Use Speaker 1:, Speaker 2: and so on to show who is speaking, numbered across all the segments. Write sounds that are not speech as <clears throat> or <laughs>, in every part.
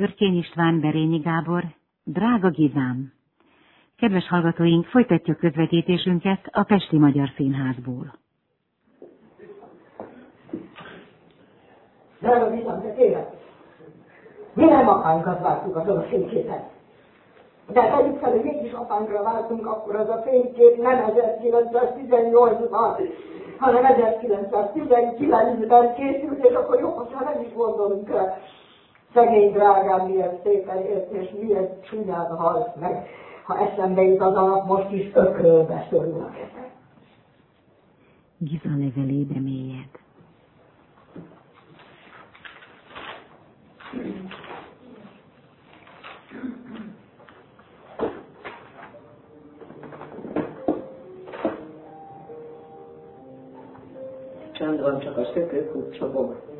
Speaker 1: Örkény István, Berényi Gábor, Drága Gizám. Kedves hallgatóink, folytatjuk közvetítésünket a Pesti Magyar Színházból.
Speaker 2: Drága Gizám, te tényleg? Mi nem apánkat vártuk azon a fényképen. De tegyük fel, hogy mégis apánkra váltunk, akkor az a fénykép nem 1918-ban, hanem 1919-ben készült, és akkor jó, hogyha nem is gondolunk rá. Szegény drágám milyen szépen élt, és milyen csúnyán halt meg. Ha eszembe jut az alap, most is ökrölbe szorul a kezem.
Speaker 1: Giza levelébe mélyed.
Speaker 3: Csend van, csak a szökőkút csobog.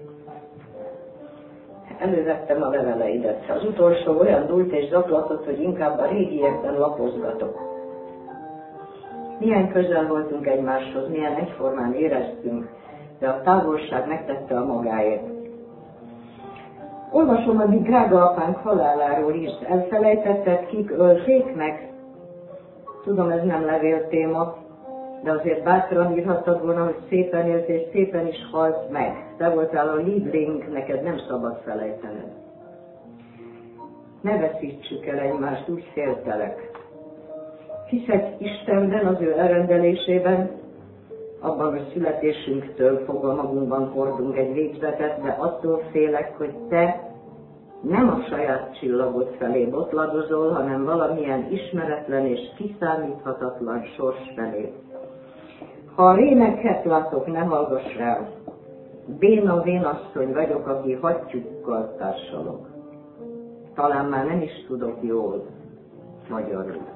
Speaker 3: Elővettem a leveleidet. Az utolsó olyan dúlt és zaklatott, hogy inkább a régiekben lapozgatok. Milyen közel voltunk egymáshoz, milyen egyformán éreztünk, de a távolság megtette a magáért. Olvasom, amíg drága apánk haláláról írsz. Elfelejtetted, kik ölték meg? Tudom, ez nem levél téma, de azért bátran írhattad volna, hogy szépen élt és szépen is halt meg. Te voltál a Liebling, neked nem szabad felejtened. Ne veszítsük el egymást, úgy féltelek. Hiszek Istenben, az ő elrendelésében, abban, hogy születésünktől fogva magunkban hordunk egy végzetet, de attól félek, hogy te nem a saját csillagod felé botladozol, hanem valamilyen ismeretlen és kiszámíthatatlan sors felé. Ha rémeket látok, ne hallgass rá. Béna vénasszony vagyok, aki hattyúkkal társalok. Talán már nem is tudok jól magyarul.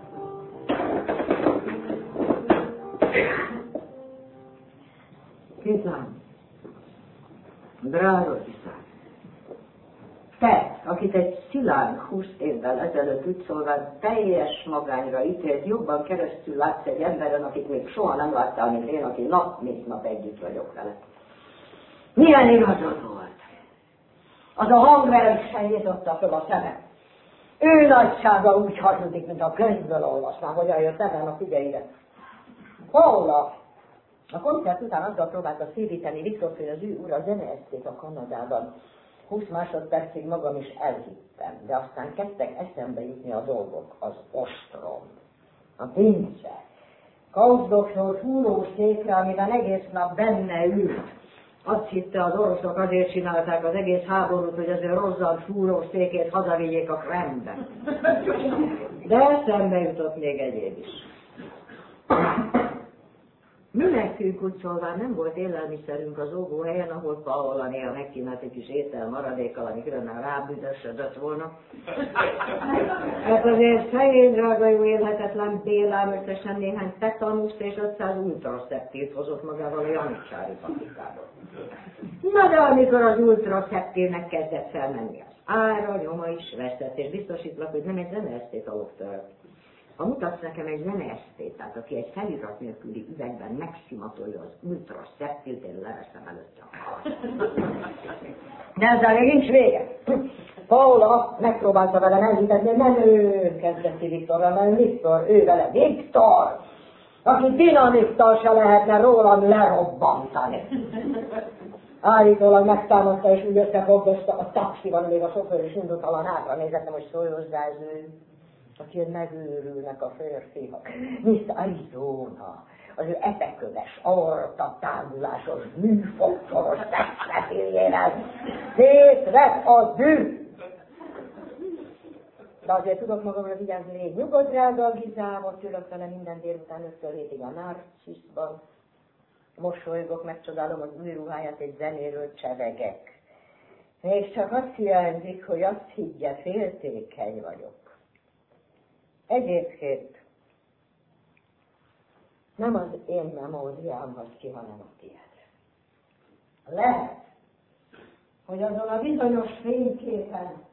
Speaker 3: Kézlám, drága Iszák, te, akit egy szilárd húsz évvel ezelőtt úgy szólván teljes magányra ítélt, jobban keresztül látsz egy emberen, akit még soha nem láttál, mint én, aki nap mint nap együtt vagyok vele. Milyen igazad volt? Az a hangvereg se nyitotta föl a szemem. Ő nagysága úgy hazudik, mint a könyvből olvasnám, hogy jött ebben a figyeire. Paula, a koncert után azzal próbálta szívíteni Viktor, hogy az ő ura zeneeszték a Kanadában. 20 másodpercig magam is elhittem, de aztán kezdtek eszembe jutni a dolgok. Az ostrom, a pince, Kauzdoknól fúró székre, amiben egész nap benne ült. Azt hitte, az oroszok azért csinálták az egész háborút, hogy az ő rozzant fúró székét hazavigyék a krembe. De eszembe jutott még egyéb is. Mi nekünk úgy szólván nem volt élelmiszerünk az óvóhelyen, ahol Paola néha megkínált egy kis étel maradékkal, amikre már rábüdösödött volna. Hát azért fején drága jó élhetetlen Bélám összesen néhány tetanuszt és 500 ultraszeptírt hozott magával a Janicsári patikából. Na de amikor az ultraszeptírnek kezdett felmenni az ára, nyoma is veszett, és biztosítlak, hogy nem egy zeneesztét alaptört ha mutatsz nekem egy zeneesztétát, aki egy felirat nélküli üvegben megszimatolja az ultra szeptilt, én leveszem előtte a De ezzel még nincs vége. Paula megpróbálta vele elhitetni, hogy nem ő kezdeti Viktorral, hanem Viktor, ő vele. Viktor! Aki dinamikkal se lehetne rólam lerobbantani. Állítólag megtámadta és úgy összefogdozta a taxiban, még a sofőr is indultalan hátra nézettem, hogy szóljozzá ez ő aki megőrülnek a férfiak. Miss Arizona, az ő epeköves, aorta tágulásos, műfogcsoros szexletéljével szétvett a dű. De azért tudok magamra vigyázni, légy nyugodt, drága Gizám, ott ülök vele minden délután 5 hétig a Narciszban. Mosolygok, megcsodálom az új ruháját, egy zenéről csevegek. Még csak azt hiányzik, hogy azt higgye, féltékeny vagyok. Egyébként nem az én memóriám hagy ki, hanem a tiéd. Lehet, hogy azon a bizonyos fényképen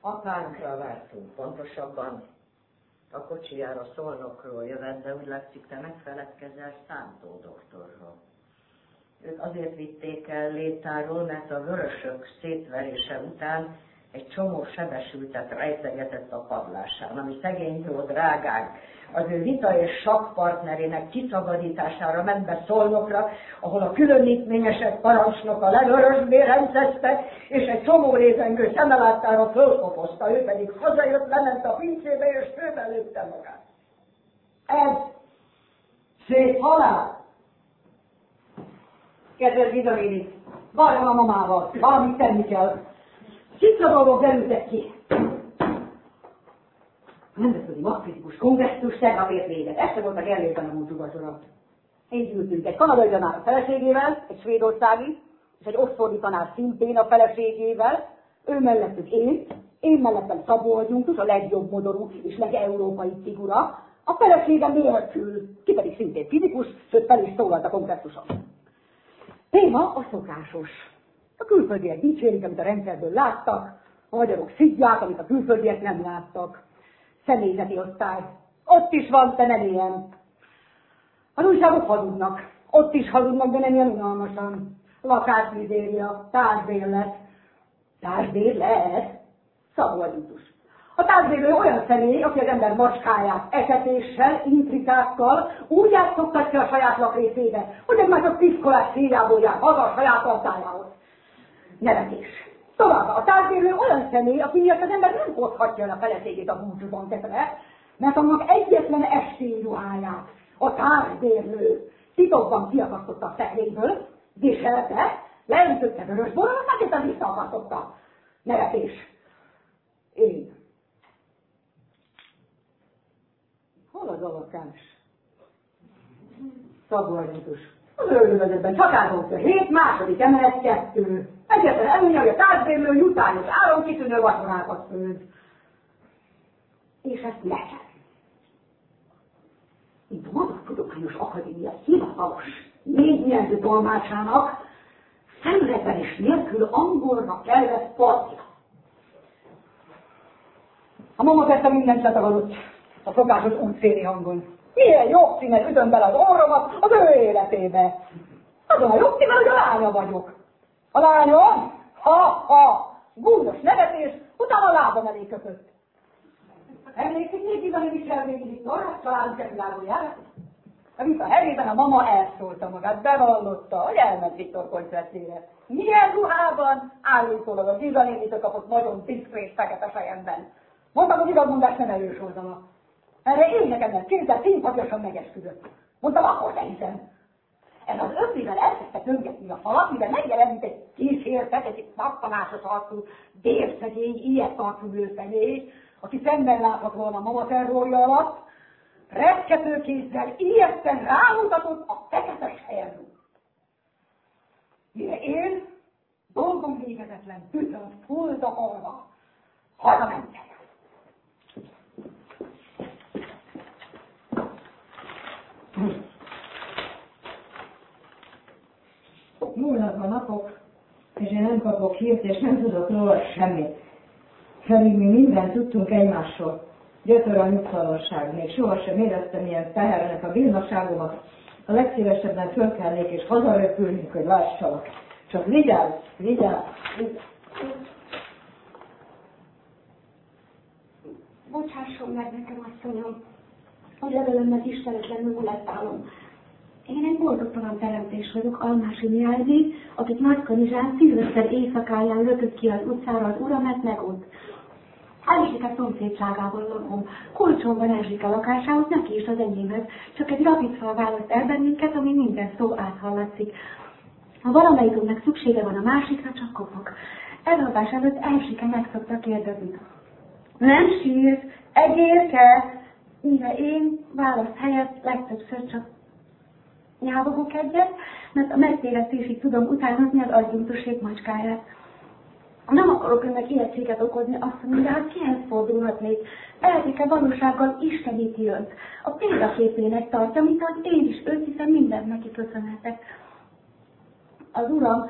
Speaker 3: apánkra vártunk, pontosabban a kocsijára szolnokról jövet, de úgy látszik, te megfeledkezel Szántó doktorról. Ők azért vitték el létáról, mert a vörösök szétverése után
Speaker 1: egy csomó sebesültet rejtegetett a padlásán, ami szegény jó drágánk az ő vita és sakpartnerének kiszabadítására ment be Szolnokra, ahol a különítményesek parancsnoka legörösbérencezte, és egy csomó rézengő szemeláttára fölkopozta, ő pedig hazajött, lement a pincébe, és főbe lőtte magát. Ez szép halál. Kedves Gidaméni, várjam a mamával, valamit tenni kell. Cicabagok derültek ki. A Nemzetközi Magkritikus Kongresszus tegnap ért véget. Este volt a Gellérben a múltugazora. Így ültünk egy kanadai tanár a feleségével, egy svédországi, és egy oxfordi tanár szintén a feleségével, ő mellettük én, én mellettem Szabó Agyuntus, a legjobb modorú és legeurópai figura, a feleségem nélkül, ki pedig szintén fizikus, sőt fel is szólalt a kongresszuson. Téma a szokásos. A külföldiek dicsérik, amit a rendszerből láttak, a magyarok szidják, amit a külföldiek nem láttak személyzeti osztály. Ott is van, de nem ilyen. Az újságok hazudnak. Ott is hazudnak, de nem ilyen unalmasan. Lakásmizéria, társbérlet. Társbérlet? Szabolditus. A társbérlő olyan személy, aki az ember macskáját esetéssel, intrikákkal úgy játszoktatja a saját lakrészébe, hogy egy már csak piszkolás céljából jár haza a saját altájához. Nevetés. Továbbá a tárgyérlő olyan személy, aki miatt az ember nem hozhatja el a feleségét a búcsúban tetre, mert annak egyetlen estény ruháját a tárgyérlő titokban kiakasztotta a szekrényből, viselte, leöntötte vörös borral, egészen visszaakasztotta. Nevetés. Én. Hol az alakás? Szabolyantus. Az őrülőzetben csak állunk a hét, második emelet, kettő. Egyetlen előnye, hogy a társadalmi jutányos áron kitűnő vacsorákat főz. És ezt nekem. Mint a Magyar Tudományos Akadémia hivatalos négynyelvű tolmácsának szemretelés nélkül angolra kellett partja. A mama persze mindent letagadott a szokásos útszéli hangon. Milyen jogcímet ütöm bele az orromat az ő életébe. Azon a jogcímen, hogy a lánya vagyok. A lányom, ha, ha, gúnyos nevetés, utána a lábam elé köpött. Emlékszik Michel végig itt Norrás családunk együlágójára? A vita helyében a mama elszólta magát, bevallotta, hogy elment Viktor koncertjére. Milyen ruhában? Állítólag a Gizanénitől kapott nagyon diszkrét fekete fejemben. Mondtam, hogy igazmondást nem erős oldala. Erre én nekem nem kézzel színpadjasan megesküdött. Mondtam, akkor ne hiszem. Ez az ötlivel elkezdte töngetni a falat, mivel megjelent egy kísértet, egy nappanásos arcú, délszegény, ilyet arcú nőszemély, aki szemben láthat volna a mama terrorja alatt, reszkető kézzel ijeszten rámutatott a fekete sejemű. Mire én, dolgom végezetlen, tüzön, fulda halva, hazamentek. Múlnak a napok, és én nem kapok hírt, és nem tudok róla semmit. Pedig mi mindent tudtunk egymásról. Gyötör a nyugtalanság, még sohasem éreztem ilyen tehernek a vilnaságomat. A legszívesebben fölkelnék és hazaröpülnék, hogy lássalak. Csak vigyázz, vigyázz, vigyázz.
Speaker 4: Bocsásson meg nekem, asszonyom, hogy levelemmel istenetlenül molektálom. Én egy boldogtalan teremtés vagyok, Almási Mihály, akit Nagykanizsán szilveszter éjszakáján lökött ki az utcára az uramet meg ott. Erzsike szomszédságában lakom. Kulcson van Erzsike lakásához, neki is az enyémhez. Csak egy rapidfal választ el bennünket, ami minden szó áthallatszik. Ha valamelyikünknek szüksége van a másikra, csak kopog. Eladás előtt Erzsike meg szokta kérdezni. Nem sír, egérke, mire én válasz helyett legtöbbször csak nyávogok egyet, mert a megtéretésig tudom utánozni az agyuntuség macskáját. Nem akarok önnek ijegységet okozni, azt mondja, hát kihez fordulhatnék? Eltéke valósággal isteníti önt. A példaképének tartja, mint ahogy én is őt, hiszen mindent neki köszönhetek. Az uram,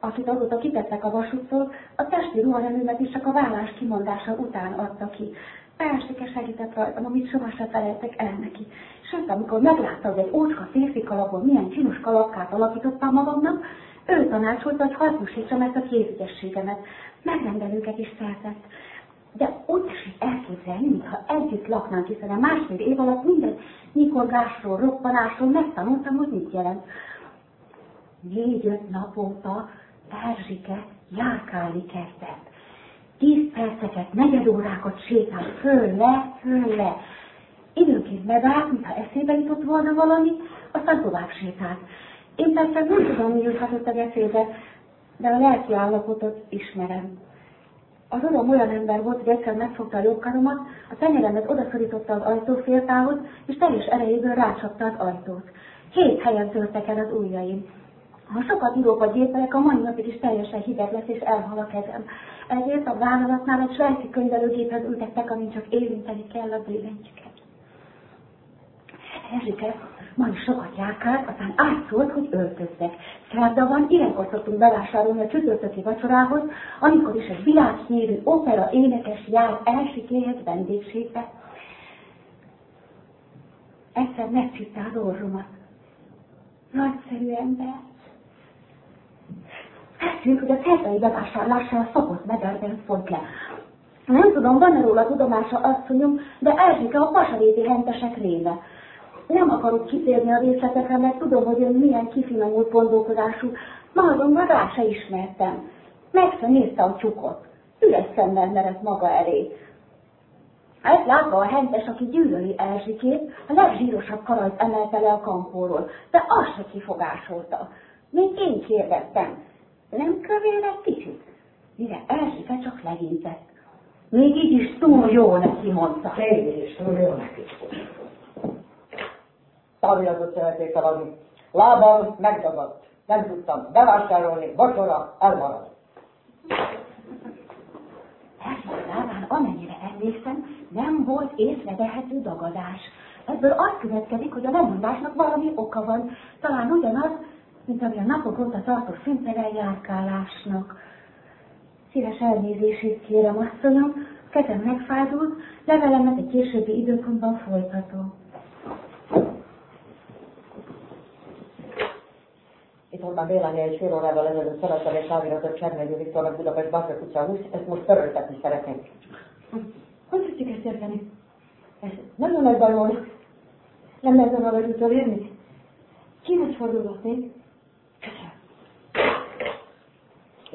Speaker 4: akit azóta kitettek a vasútról, a testi ruharendőmet is csak a vállás kimondása után adta ki. Elsike segített rajtam, amit sohasem felejtek el neki. Sőt, amikor meglátta, hogy egy ócska férfi kalapon milyen csinos kalapkát alakítottam magamnak, Ő tanácsolta, hogy hasznosítsam ezt a kézügyességemet. Megrendelőket is szerzett. De úgy is elképzelni, mintha együtt laknánk, hiszen a másfél év alatt minden nyikorgásról, roppanásról megtanultam, hogy mit jelent. Négy-öt nap óta Erzsike járkálni kezdett. Tíz perceket, negyed órákat sétált föl, le, föl, le. Időnként megállt, mintha eszébe jutott volna valami, aztán tovább sétált. Én persze nem tudom, mi juthatott a eszébe, de a lelki állapotot ismerem. Az uram olyan ember volt, hogy egyszer megfogta a jobb karomat, a tenyeremet odaszorította az ajtóféltához, és teljes erejéből rácsapta az ajtót. Hét helyen törtek el az ujjaim. Ha sokat írok a gépelek, a mai napig is teljesen hideg lesz, és elhal a kezem. Ezért a vállalatnál egy svájci könyvelőgéphez ültettek, amin csak érinteni kell a billentyűket. Erzsike ma is sokat járkált, aztán átszólt, hogy öltözzek. Szerda van, ilyenkor szoktunk bevásárolni a csütörtöki vacsorához, amikor is egy világhírű opera énekes jár Erzsikéhez vendégségbe. Egyszer megcsípte az orromat. Nagyszerű ember. Feszült, hogy a szerdai bevásárlással a szokott mederben font le. Nem tudom, van-e róla tudomása asszonyom, de Erzsike a pasaréti hentesek réme. Nem akarok kitérni a részletekre, mert tudom, hogy ön milyen kifinomult gondolkodású, ma azonban rá se ismertem. Meg se nézte a csukot. Üres szemmel merett maga elé. Ezt látva a hentes, aki gyűlöli Erzsikét, a legzsírosabb karajt emelte le a kampóról, de azt se kifogásolta. Még én kérdeztem, nem kövér egy kicsit? Mire Erzsike csak legintett. Még így is túl jó neki, mondta.
Speaker 3: Még is túl jó neki. Táviratot szeretnék feladni. Lábam megdagadt. Nem tudtam bevásárolni, vacsora elmaradt.
Speaker 4: Erzsike lábán, amennyire emlékszem, nem volt észrevehető dagadás. Ebből az következik, hogy a lemondásnak valami oka van. Talán ugyanaz, mint ami a napok óta tartó szüntelen járkálásnak. Szíves elnézését kérem, asszonyom, kezem megfázult, levelemet egy későbbi időpontban folytatom.
Speaker 3: Itt Orbán Béláné egy fél órával ezelőtt szerettem egy sáviratot Csermegyő Viktornak Budapest Bátor utca 20, ezt most töröltetni szeretnénk.
Speaker 4: Hogy tudjuk ezt érteni?
Speaker 3: Ez nem nagy bajról. Nem lehet a vagy utolérni?
Speaker 4: Kinek fordulhatnék?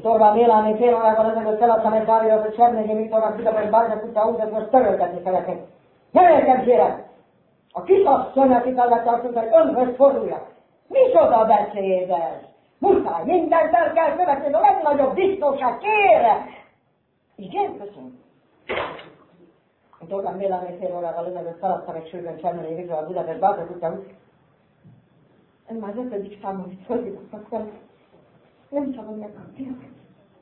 Speaker 3: Itt Orbán Béláné fél órával ezelőtt feladtam egy sáviratot Csermegyő Viktornak Budapest Bátor utca 20, ezt most töröltetni szeretnénk. Nem értem, kérem! A kisasszony, akit alá tartunk, hogy önhöz forduljak. Micsoda beszéd ez? Muszáj, mindent el kell követni, a legnagyobb biztonság, kérem! Igen, köszönöm. Itt Orbán Béláné fél órával ezelőtt feladtam egy sürgőn Csermélyi Viktor a Budapest Bátor utca Ez már az ötödik számú, hogy fölhívottak. Nem szabad megkapni.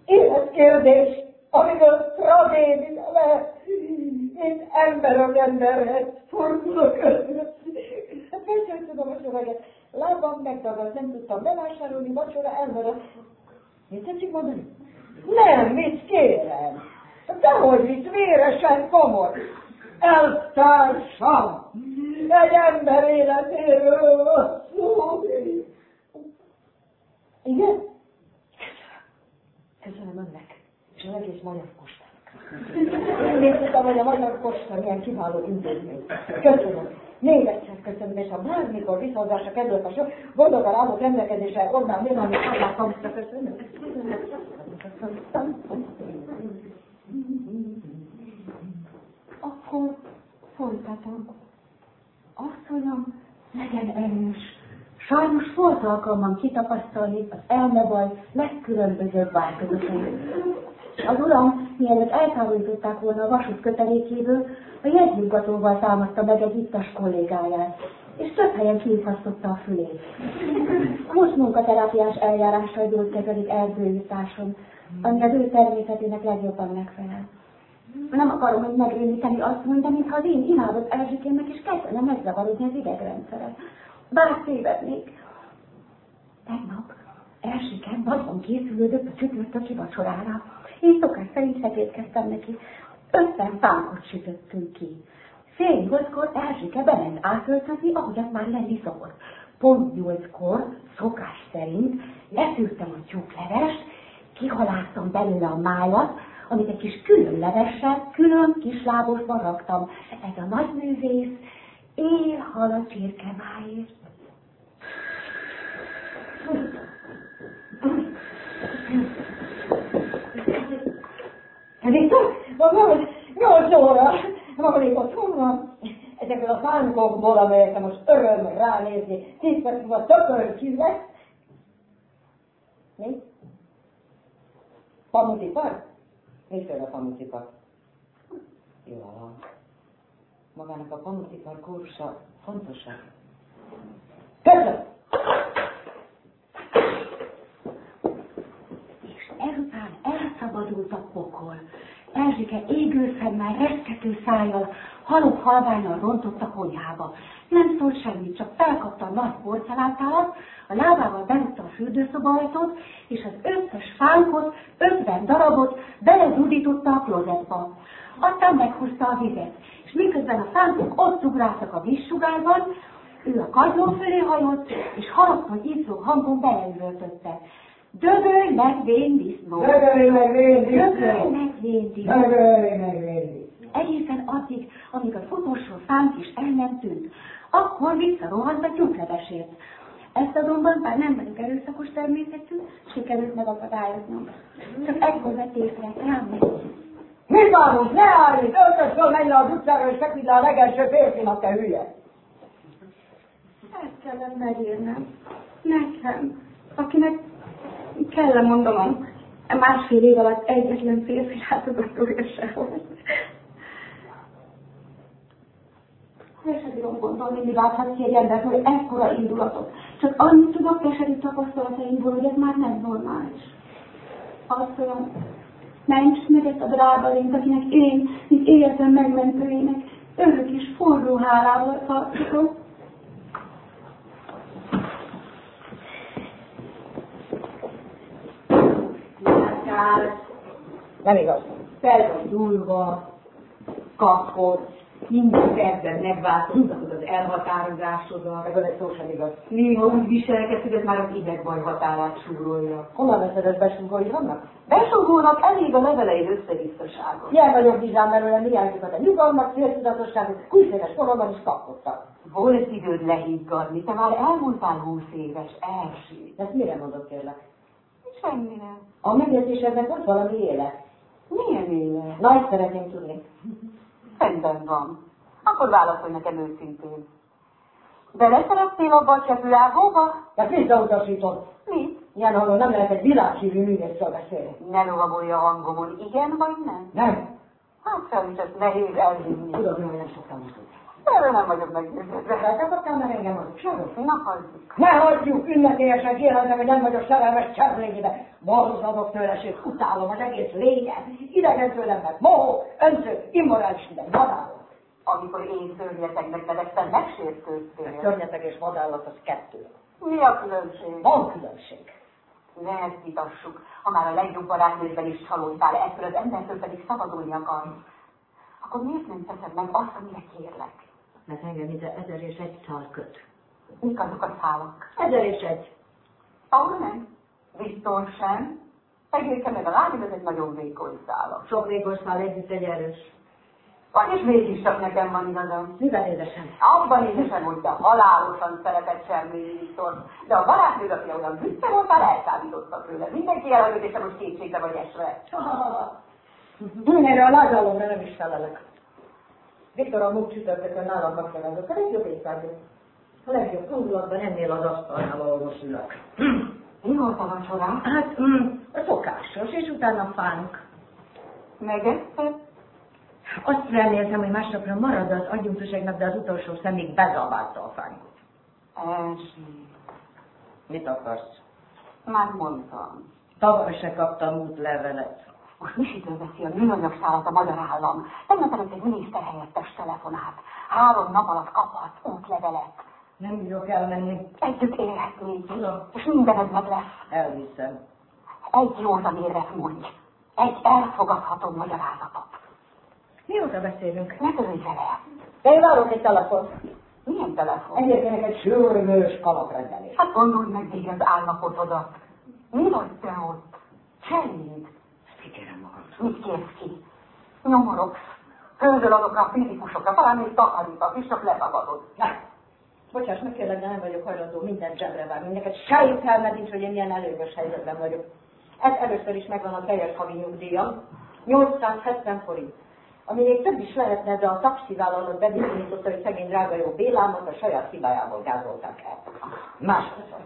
Speaker 3: Életkérdés, amiből tragédia lehet. Én ember az emberhez fordulok. Hát persze, tudom a szöveget. Lábam megdagadt, nem tudtam bevásárolni, vacsora elmaradt. Mit tetszik mondani? Nem, mit kérem? Dehogy mit véresen komoly. Eltársam! Egy ember életéről van szó. Igen? Köszönöm önnek, és az egész magyar postának. Én tudtam, hogy a magyar posta milyen kiváló intézmény. Köszönöm. Még egyszer köszönöm, és ha bármikor viszonzásra került a sor, boldogan állok rendelkezésre, Orbán Milani Ádám köszönöm.
Speaker 4: Akkor folytatom. Asszonyom, legyen erős. Sajnos volt alkalmam kitapasztalni az elmebaj legkülönbözőbb változatait. Az uram, mielőtt eltávolították volna a vasút kötelékéből, a jegyzőgatóval támadta meg egy ittas kollégáját, és több helyen kiifasztotta a fülét. Most munkaterápiás eljárással gyógykezelik erdőjutáson, ami az ő természetének legjobban megfelel. Nem akarom, hogy megrémíteni azt mondani, mintha az én imádott Erzsikémnek is kezdene megzavarodni az idegrendszere. Bár tévednék. Tegnap Erzsikem nagyon készülődött a csütörtöki vacsorára. Én szokás szerint segítkeztem neki. Ötven fánkot sütöttünk ki. Fél nyolckor Erzsike bement átöltözni, ahogy az már lenni szokott. Pont nyolckor, szokás szerint, leszűrtem a tyúklevest, kihaláztam belőle a májat, amit egy kis külön levessel, külön kis lábosba raktam. Ez a nagy művész él hal a csirkemáért.
Speaker 3: Viktor, van nyolc óra, maradék otthon van. Ezekből a szánkokból, amelyekre most öröm ránézni, tíz perc múlva tökör lesz. Mi? Pamutipar? Miféle pamutipar? Jó van. Magának a pamutipar kursa fontosabb. Köszönöm!
Speaker 4: És ezután elszabadult a pokol. Erzsike égő szemmel, reszkető szájjal, halott halványan rontott a konyhába. Nem szólt semmit, csak felkapta a nagy porcelántálat, a lábával berúgta a fürdőszoba ajtót, és az összes fánkot, ötven darabot belezudította a klozetba. Aztán meghúzta a vizet, és miközben a fánkok ott ugráltak a vízsugárban, ő a kagyló fölé hajolt, és halottan izzó hangon beleüvöltötte. Dögölj meg vén disznó!
Speaker 3: Dögölj meg vén disznó!
Speaker 4: Dögölj meg vén disznó!
Speaker 3: Dögölj meg vén disznó!
Speaker 4: Egészen addig, amíg az utolsó fánk is el nem tűnt. Akkor visszarohant a tyúklevesért. Ezt azonban, bár nem vagyok erőszakos természetű, sikerült megakadályoznom. Csak ekkor vett észre, rám megy.
Speaker 3: Mit várunk? Ne állj! Öltös föl, menj le az utcára, és feküdj le a legelső férfinak, te hülye!
Speaker 4: Ezt kellene megírnem. Nekem, akinek kell mondanom, másfél év alatt egyetlen férfi látogatója se volt. El sem bírom gondolni, mi láthat ki egy embertől ekkora indulatot. Csak annyit tudok keserű tapasztalataimból, hogy ez már nem normális. Azt olyan, ments meg ezt a drága lényt, akinek én, mint életem megmentőjének, örök és forró hálával tartozom.
Speaker 3: Nem igaz.
Speaker 1: Fel vagy dúlva, kapott, minden percben megváltoztatod az elhatározásodat.
Speaker 3: Ebből egy szó sem igaz.
Speaker 1: Néha úgy viselkedsz, hogy ez már az idegbaj határát súrolja.
Speaker 3: Honnan veszed ezt besungói vannak?
Speaker 1: Besugónak elég a leveleid összevisszaságot.
Speaker 3: Ilyen nagyobb vizsgám belőle, mi a nyugalmat, céltudatosságot, kulcsféles koromban is kapkodtak.
Speaker 1: Volt időd lehiggadni, te már elmúltál húsz éves, első.
Speaker 3: Ezt mire mondod kérlek?
Speaker 1: Semmire.
Speaker 3: A megértésednek volt valami élet.
Speaker 1: Milyen élet?
Speaker 3: Na, ezt szeretném tudni.
Speaker 1: Rendben van. Akkor válaszolj nekem őszintén. Beleszerettél abba a csepülágóba?
Speaker 3: De visszautasított.
Speaker 1: Mit?
Speaker 3: Ilyen hangon nem lehet egy világhívű művészről beszélni.
Speaker 1: Ne lovagolja a hangomon, igen vagy nem?
Speaker 3: Nem.
Speaker 1: Hát ez nehéz elhinni.
Speaker 3: Tudod, hogy nem szoktam tudni.
Speaker 1: Nem vagyok meggyőződve.
Speaker 3: Feltartottál már engem az sáros?
Speaker 1: Na, hagyjuk.
Speaker 3: Ne hagyjuk ünnepélyesen kijelenteni, hogy nem vagyok szerelmes cserlényibe. Borzadok tőle, sőt, utálom az egész lényet. Idegen tőlem, mert mohó, öntő, immorális, minden vadállat.
Speaker 1: Amikor én szörnyetegnek neveztem, megsértődtél.
Speaker 3: Szörnyeteg és vadállat az kettő.
Speaker 1: Mi a különbség?
Speaker 3: Van különbség.
Speaker 1: Ne ezt vitassuk. Ha már a legjobb barátnődben is csalódtál, ettől az embertől pedig szabadulni akarsz. Akkor miért nem teszed meg azt, amire kérlek?
Speaker 3: Mert engem ide ezer és egy szál köt.
Speaker 1: Mik azok a szálak?
Speaker 3: Ezer és egy.
Speaker 1: Ahol nem. Biztos sem. Egészen meg a lány, ez egy nagyon vékony szálak.
Speaker 3: Sok vékony szál együtt egy erős.
Speaker 1: Vagyis mégis csak nekem van igazam.
Speaker 3: Mivel édesem?
Speaker 1: Abban édesem, hogy te halálosan szeretett semmi Viktor, de a barátnőd, aki olyan büszke voltál, elszállította tőle. Mindenki elhagyott, és te most kétségbe vagy esve.
Speaker 3: Erre a lázálomra nem is felelek. Viktor a múlt csütörtökön nálam kapcsolatban, a legjobb étvágyó. A legjobb hangulatban ennél az asztalnál, ahol most ülök.
Speaker 1: Mi volt a vacsora?
Speaker 3: Hát, mm, a szokásos, és utána fánk.
Speaker 1: Megeszted?
Speaker 3: Azt reméltem, hogy másnapra marad az adjunktuseknak, de az utolsó szemig bezabálta a fánkot.
Speaker 1: Elsi.
Speaker 3: Mit akarsz?
Speaker 1: Már mondtam.
Speaker 3: Tavaly se kaptam útlevelet.
Speaker 1: Most misitől veszi a műanyag szálat a magyar állam. Tegnap előtt egy miniszterhelyettes telefonált. Három nap alatt kaphatsz útlevelet.
Speaker 3: Nem bírok elmenni.
Speaker 1: Együtt élhetnénk.
Speaker 3: Tudom.
Speaker 1: És mindened meg lesz.
Speaker 3: Elviszem.
Speaker 1: Egy józan érvet mondj. Egy elfogadható magyarázatot.
Speaker 3: Mióta beszélünk?
Speaker 1: Ne törődj vele.
Speaker 3: De én várok egy telefon.
Speaker 1: Milyen telefon?
Speaker 3: Egyébként egy sürgős kalaprendelés.
Speaker 1: Hát gondolj meg még az állapotodat. Mi vagy te ott? Cseréd.
Speaker 3: Kikérem magam.
Speaker 1: Mit kérsz ki? Nyomorogsz. Hőzöl azokra a fizikusokra, talán még takarítasz, és csak letagadod.
Speaker 3: Nem. Bocsáss meg kérlek, de nem vagyok hajlandó minden zsebre vágni. Neked sejt felmed nincs, hogy én milyen előnyös helyzetben vagyok. Ez először is megvan a teljes havi nyugdíjam. 870 forint. Ami még több is lehetne, de a taxivállalat bebizonyította, hogy szegény drága jó Bélámat a saját hibájából gázolták el. Másodszor.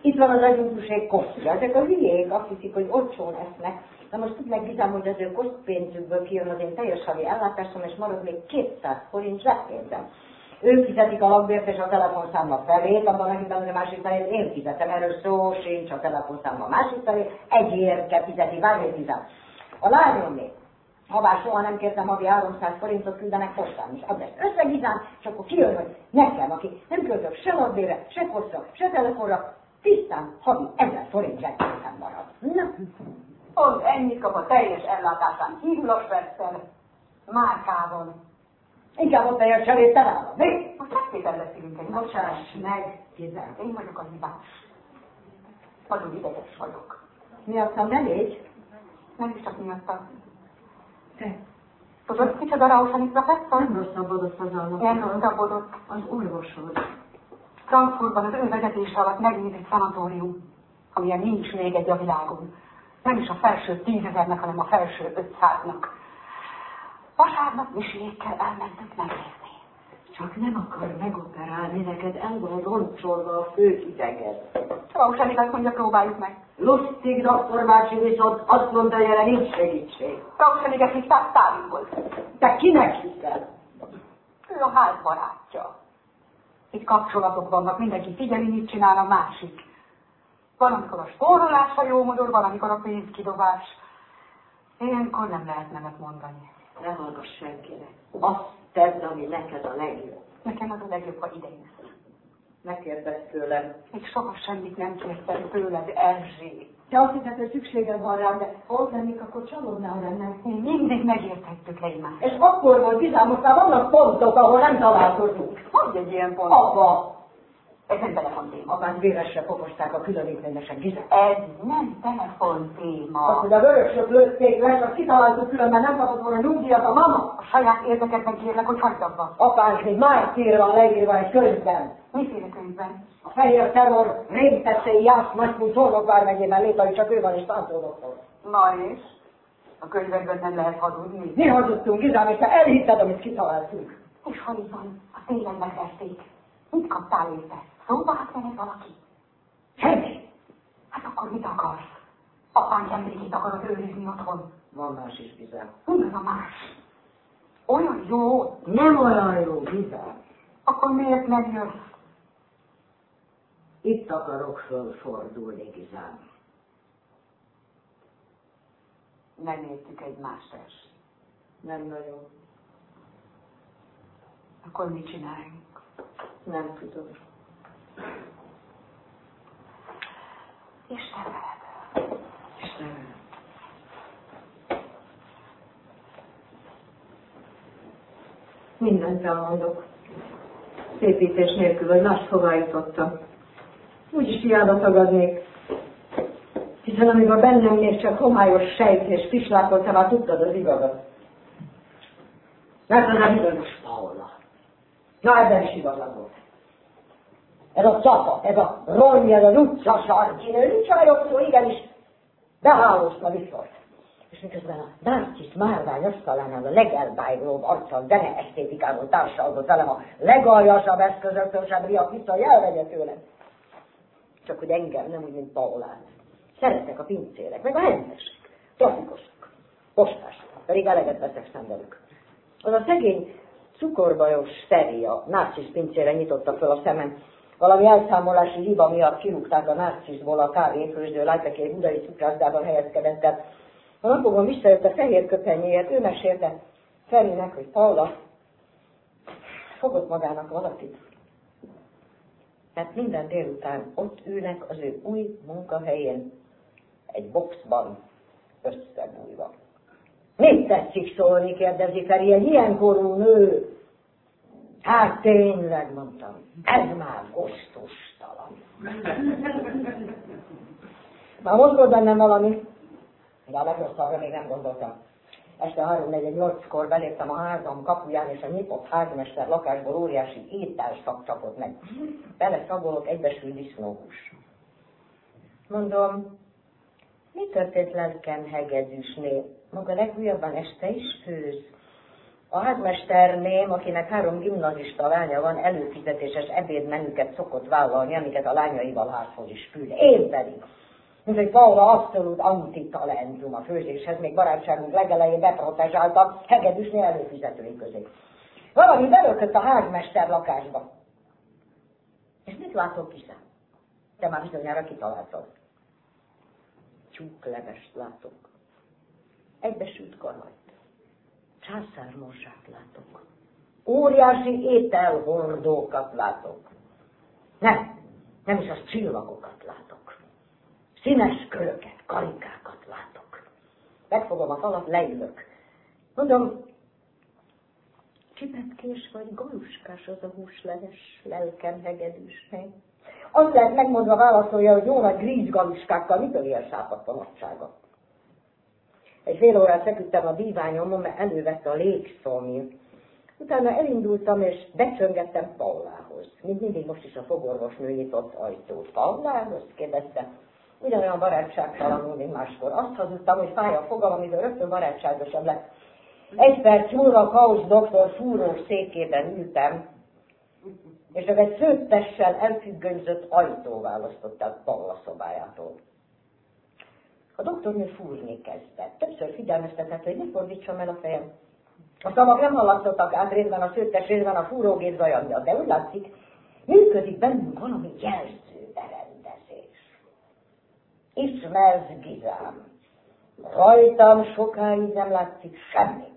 Speaker 3: Itt van az agyuntuség kosztja. Ezek a hülyék azt hiszik, hogy olcsón esznek. Na most tud megbízám, hogy az ő kosztpénzükből kijön az én teljes havi ellátásom, és marad még 200 forint zseppénzem. Ők fizetik a lakbért és a telefonszámla felét, abban hogy a másik felét én fizetem, erről szó sincs a telefonszámla másik felé, egy érke fizeti, várj A lányomné, ha bár soha nem kértem havi 300 forintot küldenek postán is. Add ezt összegizám, és akkor kijön, hogy nekem, aki nem költök se lakbére, se kosztra, se telefonra, tisztán havi 1000 forint zseppénzem marad. Na,
Speaker 1: Pont ennyit kap a teljes ellátásán kívül a Svetszer, márkával.
Speaker 3: inkább ott teljes cserét találva. Mi?
Speaker 1: Most megképpen beszélünk egy
Speaker 3: Bocsáss meg, Gizem.
Speaker 1: Én vagyok a hibás. Nagyon ideges vagyok.
Speaker 3: Miattam ne légy.
Speaker 1: Nem is csak miattam.
Speaker 3: Te,
Speaker 1: Tudod, kicsoda Rausanik professzor?
Speaker 3: nem rosszabbodott az alap.
Speaker 1: Nem rosszabbodott.
Speaker 3: Az orvosod.
Speaker 1: Frankfurtban az ő vezetése alatt megnyílt egy szanatórium, amilyen nincs még egy a világon. Nem is a felső tízezernek, hanem a felső ötszáznak. Vasárnap misékkel elmentünk megnézni.
Speaker 3: Csak nem akar megoperálni, neked el van roncsolva a főideged.
Speaker 1: Rausanik azt mondja, próbáljuk meg.
Speaker 3: Lustig doktor bácsi viszont azt mondta, hogy erre nincs segítség.
Speaker 1: Rausaniket hívták Stálinból.
Speaker 3: Te kinek hiszel?
Speaker 1: Ő a ház barátja. Itt kapcsolatok vannak, mindenki figyeli, mit csinál a másik. Van, amikor a spórolás a jó modor, van, amikor a pénzkidobás. Ilyenkor nem lehet nemet mondani.
Speaker 3: Ne hallgass senkinek. Azt tedd, ami neked a legjobb.
Speaker 1: Nekem az a legjobb, ha ide jössz.
Speaker 3: Ne kérdezz tőlem.
Speaker 1: Még soha semmit nem kértem tőled, Erzsé.
Speaker 3: Te azt hiszed, hogy szükséged van rám, de ha ott lennék, akkor csalódnál bennem.
Speaker 1: Mi mindig megértettük egymást.
Speaker 3: És akkor volt bizony, most már vannak pontok, ahol nem találkozunk.
Speaker 1: Hogy egy ilyen pont?
Speaker 3: Apa!
Speaker 1: Ez nem telefon téma.
Speaker 3: Apád véresre fokozták a különítményesek gizet.
Speaker 1: Ez nem telefon
Speaker 3: Azt,
Speaker 1: téma.
Speaker 3: hogy a vörösök lőtték le, csak kitaláltuk különben nem kapott volna nyugdíjat a mama.
Speaker 1: A saját érdekedben kérlek, hogy hagyd abba.
Speaker 3: Apánk még mártír van leírva egy könyvben.
Speaker 1: Miféle könyvben?
Speaker 3: A fehér terror rémtetszei Jász Nagykú Zsolnok vármegyében létezik, csak ő van és Szántó doktor.
Speaker 1: Na és? A könyvekben nem lehet hazudni.
Speaker 3: Mi hazudtunk, Gizám, és te elhitted, amit kitaláltunk.
Speaker 1: És ha így van, a télen megverték. Mit kaptál érte? Szóba hát veled valaki?
Speaker 3: Semmi.
Speaker 1: Hát akkor mit akarsz? Apánk emlékét akarod őrizni otthon.
Speaker 3: Van más is.
Speaker 1: Mi az a más? Olyan jó,
Speaker 3: Nem olyan jó, Gizám.
Speaker 1: akkor miért nem jössz?
Speaker 3: Itt akarok fölfordulni, Gizám.
Speaker 1: Nem értük egymást es.
Speaker 3: Nem nagyon.
Speaker 1: Akkor mit csináljunk?
Speaker 3: Nem tudom.
Speaker 1: Isten veled.
Speaker 3: Istenem. Mindent elmondok. Szépítés nélkül, hogy nagy hová jutottam. Úgyis hiába tagadnék. Hiszen amikor bennem még csak homályos sejt és pislákolt, te már tudtad az igazat. Mert ez a bizonyos Paula. Na ebben is igazad volt. Ez a capa, ez a ronny, ez az utca sarkinő, nincs rajok szó, igenis, behálózta viszont. És miközben a Narcisz márvány asztalánál a legelbájulóbb arccal zene esztétikából társalgott velem a legaljasabb eszközöktől sem riadt vissza, hogy elvegye tőlem. Csak hogy engem, nem úgy, mint Paulát. Szeretnek a pincérek, meg a hendesek, trafikosok, postások, pedig eleget veszek szenvelük. Az a szegény cukorbajos Szeri a Narcisz pincére nyitotta fel a szemem. Valami elszámolási hiba miatt kirúgták a Narciszból a kávéfőző Lájpekér budai cukrászdában helyezkedett, tehát a napokon visszajött a fehér köpenyéért, ő mesélte Ferinek, hogy Paula fogott magának valakit. Mert minden délután ott ülnek az ő új munkahelyén, egy boxban, összebújva. Mit tetszik szólni, kérdezi Feri, egy ilyen korú nő. Hát tényleg, mondtam, ez már gusztustalan. Már mozgott bennem valami, de a legrosszabbra még nem gondoltam. Este 3-4-8-kor beléptem a házam kapuján, és a nyitott házmester lakásból óriási ételszak csapott meg. Bele szagolok egybesül disznóhús. Mondom, mi történt lelkem hegedűsnél? Maga legújabban este is főz. A házmesterném, akinek három gimnazista lánya van, előfizetéses ebédmenüket szokott vállalni, amiket a lányaival házhoz is küld. Én pedig. Mint hogy Paula abszolút antitalentum a főzéshez, még barátságunk legelején beprotezsálta hegedűsnél előfizetői közé. Valami belökött a házmester lakásba. És mit látok ki Te már bizonyára kitaláltad. Tyúklevest látok. Egybesült kanajt császármorzsát látok. Óriási ételhordókat látok. Nem, nem is az csillagokat látok. Színes köröket, karikákat látok. Megfogom a falat, leülök. Mondom, csipetkés vagy galuskás az a húsleves, lelkem hegedűs hely. Azt lehet megmondva válaszolja, hogy jó nagy gríz galuskákkal mitől ilyen sápadt a nagysága. Egy fél órát feküdtem a bíványomon, mert elővette a légszomj. Utána elindultam, és becsöngettem Paulához. Mint mindig most is a fogorvosnő nyitott ajtót. Paulához? kérdezte. Ugyanolyan barátságtalanul, mint máskor. Azt hazudtam, hogy fáj a fogam, amiből rögtön barátságosabb lett. Egy perc múlva a Kaus doktor fúrós székében ültem, és egy szőttessel elfüggönyzött ajtó választották Paula szobájától. A doktornő fúrni kezdett. Többször figyelmeztetett, hogy ne fordítsam el a fejem. A szavak nem hallatszottak át részben a szőttes, részben a fúrógép zaja de úgy látszik, működik bennünk valami jelző berendezés. Ismersz, Gizám, rajtam sokáig nem látszik semmi.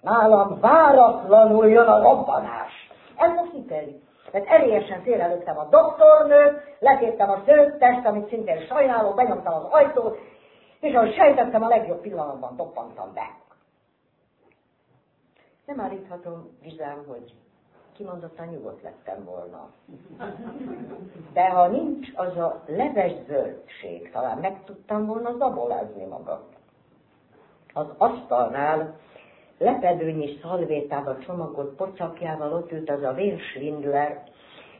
Speaker 3: Nálam váratlanul jön a robbanás. Ez most sikerült. Mert erélyesen félrelőttem a doktornőt, letéptem a szőttest, amit szintén sajnálom, benyomtam az ajtót, és ahogy sejtettem, a legjobb pillanatban toppantam be. Nem állíthatom, Vizám, hogy kimondottan nyugodt lettem volna. De ha nincs az a leves zöldség, talán meg tudtam volna zabolázni magam. Az asztalnál lepedőnyi szalvétába csomagolt pocakjával ott ült az a Schwindler,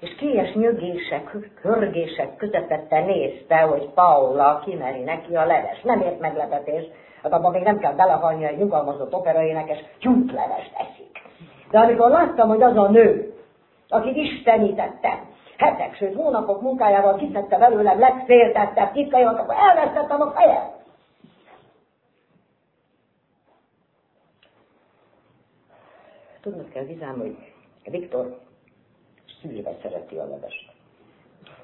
Speaker 3: és kélyes nyögések, hörgések közepette nézte, hogy Paula kimeri neki a leves. Nem ért meglepetés, hát abban még nem kell belehalni, egy nyugalmazott operaénekes tyúklevest eszik. De amikor láttam, hogy az a nő, akit istenítettem, hetek, sőt hónapok munkájával kiszedte belőlem legféltettebb titkaimat, akkor elvesztettem a fejet. Tudnod kell, Vizám, hogy Viktor szűrve szereti a levest.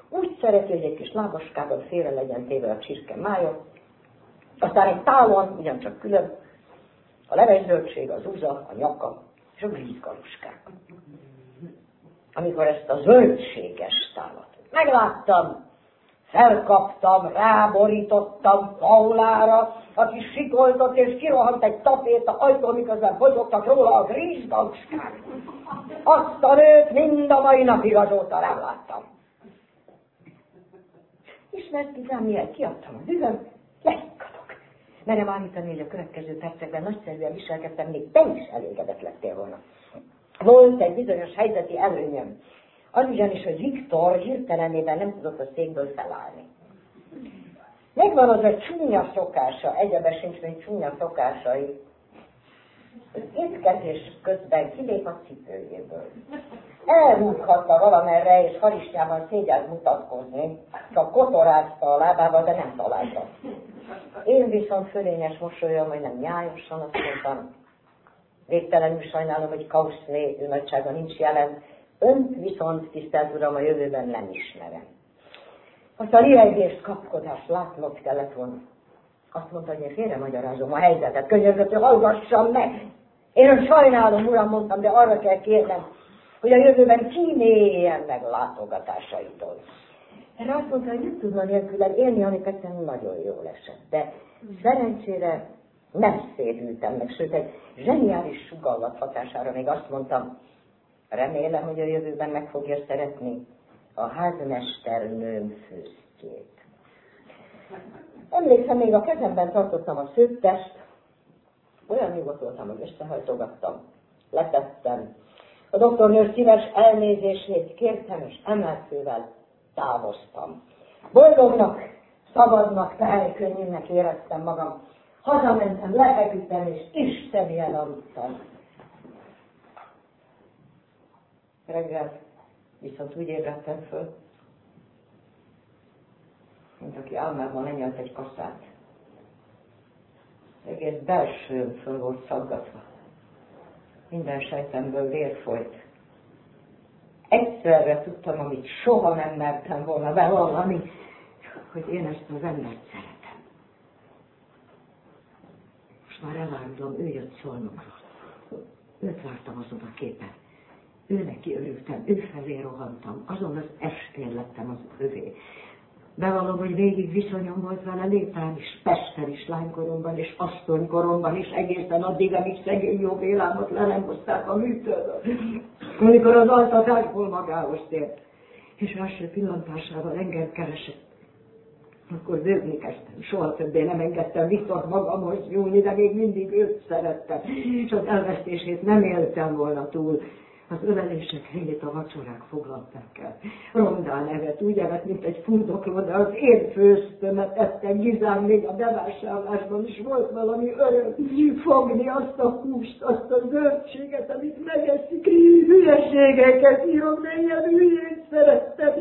Speaker 3: Úgy szereti, hogy egy kis lábaskában félre legyen téve a csirke mája, aztán egy tálon, ugyancsak külön, a leveszöldség, az uza, a nyaka és a grízgaluskák. Amikor ezt a zöldséges tálat megláttam, felkaptam, ráborítottam Paulára, aki sikoltott és kirohant egy tapét a ajtó, miközben bozogtak róla a grízgaluskák. Azt a nőt mind a mai napig azóta nem láttam. Ismert Gizám, miért kiadtam a dühöm, lekadok. Merem állítani, hogy a következő percekben nagyszerűen viselkedtem, még te is elégedett lettél volna. Volt egy bizonyos helyzeti előnyöm. Az ugyanis, hogy Viktor hirtelenében nem tudott a székből felállni. Megvan az a csúnya szokása, egyebben sincs még csúnya szokásai, étkezés közben kilép a cipőjéből. Elrúghatta valamerre, és harisnyában szégyelt mutatkozni, csak kotorázta a lábával, de nem találta. Én viszont fölényes mosolyom, hogy nem nyájosan azt mondtam, végtelenül sajnálom, hogy Kauszné ő nagysága nincs jelen, önt viszont, tisztelt Uram, a jövőben nem ismerem. Azt a lihegést, kapkodást látnod kellett volna. Azt mondta, hogy én félre magyarázom a helyzetet, könyörgött, hogy hallgassam meg. Én sajnálom, uram, mondtam, de arra kell kérnem, hogy a jövőben kíméljen meg látogatásaitól. Erre azt mondta, hogy nem tudna nélkülen élni, ami persze nagyon jól esett. De szerencsére nem szédültem meg, sőt egy zseniális sugallat hatására még azt mondtam, Remélem, hogy a jövőben meg fogja szeretni a házmester nőm főztjét. Emlékszem, még a kezemben tartottam a szőttest, olyan nyugodt voltam, hogy összehajtogattam. Letettem. A doktornő szíves elnézését kértem, és emelkővel távoztam. Boldognak, szabadnak, teherkönnyűnek éreztem magam. Hazamentem, lefeküdtem, és istenien aludtam. Reggel viszont úgy ébredtem föl, mint aki álmában lenyelt egy kaszát. Egész belsőm föl volt szaggatva. Minden sejtemből vér folyt. Egyszerre tudtam, amit soha nem mertem volna bevallani, hogy én ezt az embert szeretem. Most már elállom, ő jött szolnokról. Őt vártam azon a képen. Ő neki örültem, ő felé rohantam, azon az estén lettem az övé. Bevallom, hogy végig viszonyom volt vele létán is, Pesten is, lánykoromban és asszonykoromban is, egészen addig, amíg szegény jó vélámot le nem hozták a műtől. Amikor az altatásból magához tért, és első pillantásával engem keresett. Akkor zőgni kezdtem, soha többé nem engedtem Viktor magamhoz nyúlni, de még mindig őt szerettem, és az elvesztését nem éltem volna túl. Az ölelések helyét a vacsorák foglalták el. Rondán nevet, úgy evett, mint egy fundokló, de az én főztömet ettem, Gizám még a bevásárlásban is volt valami öröm fogni azt a húst, azt a zöldséget, amit megeszik. Hülyeségeket írok, de ilyen hülyét szerettem.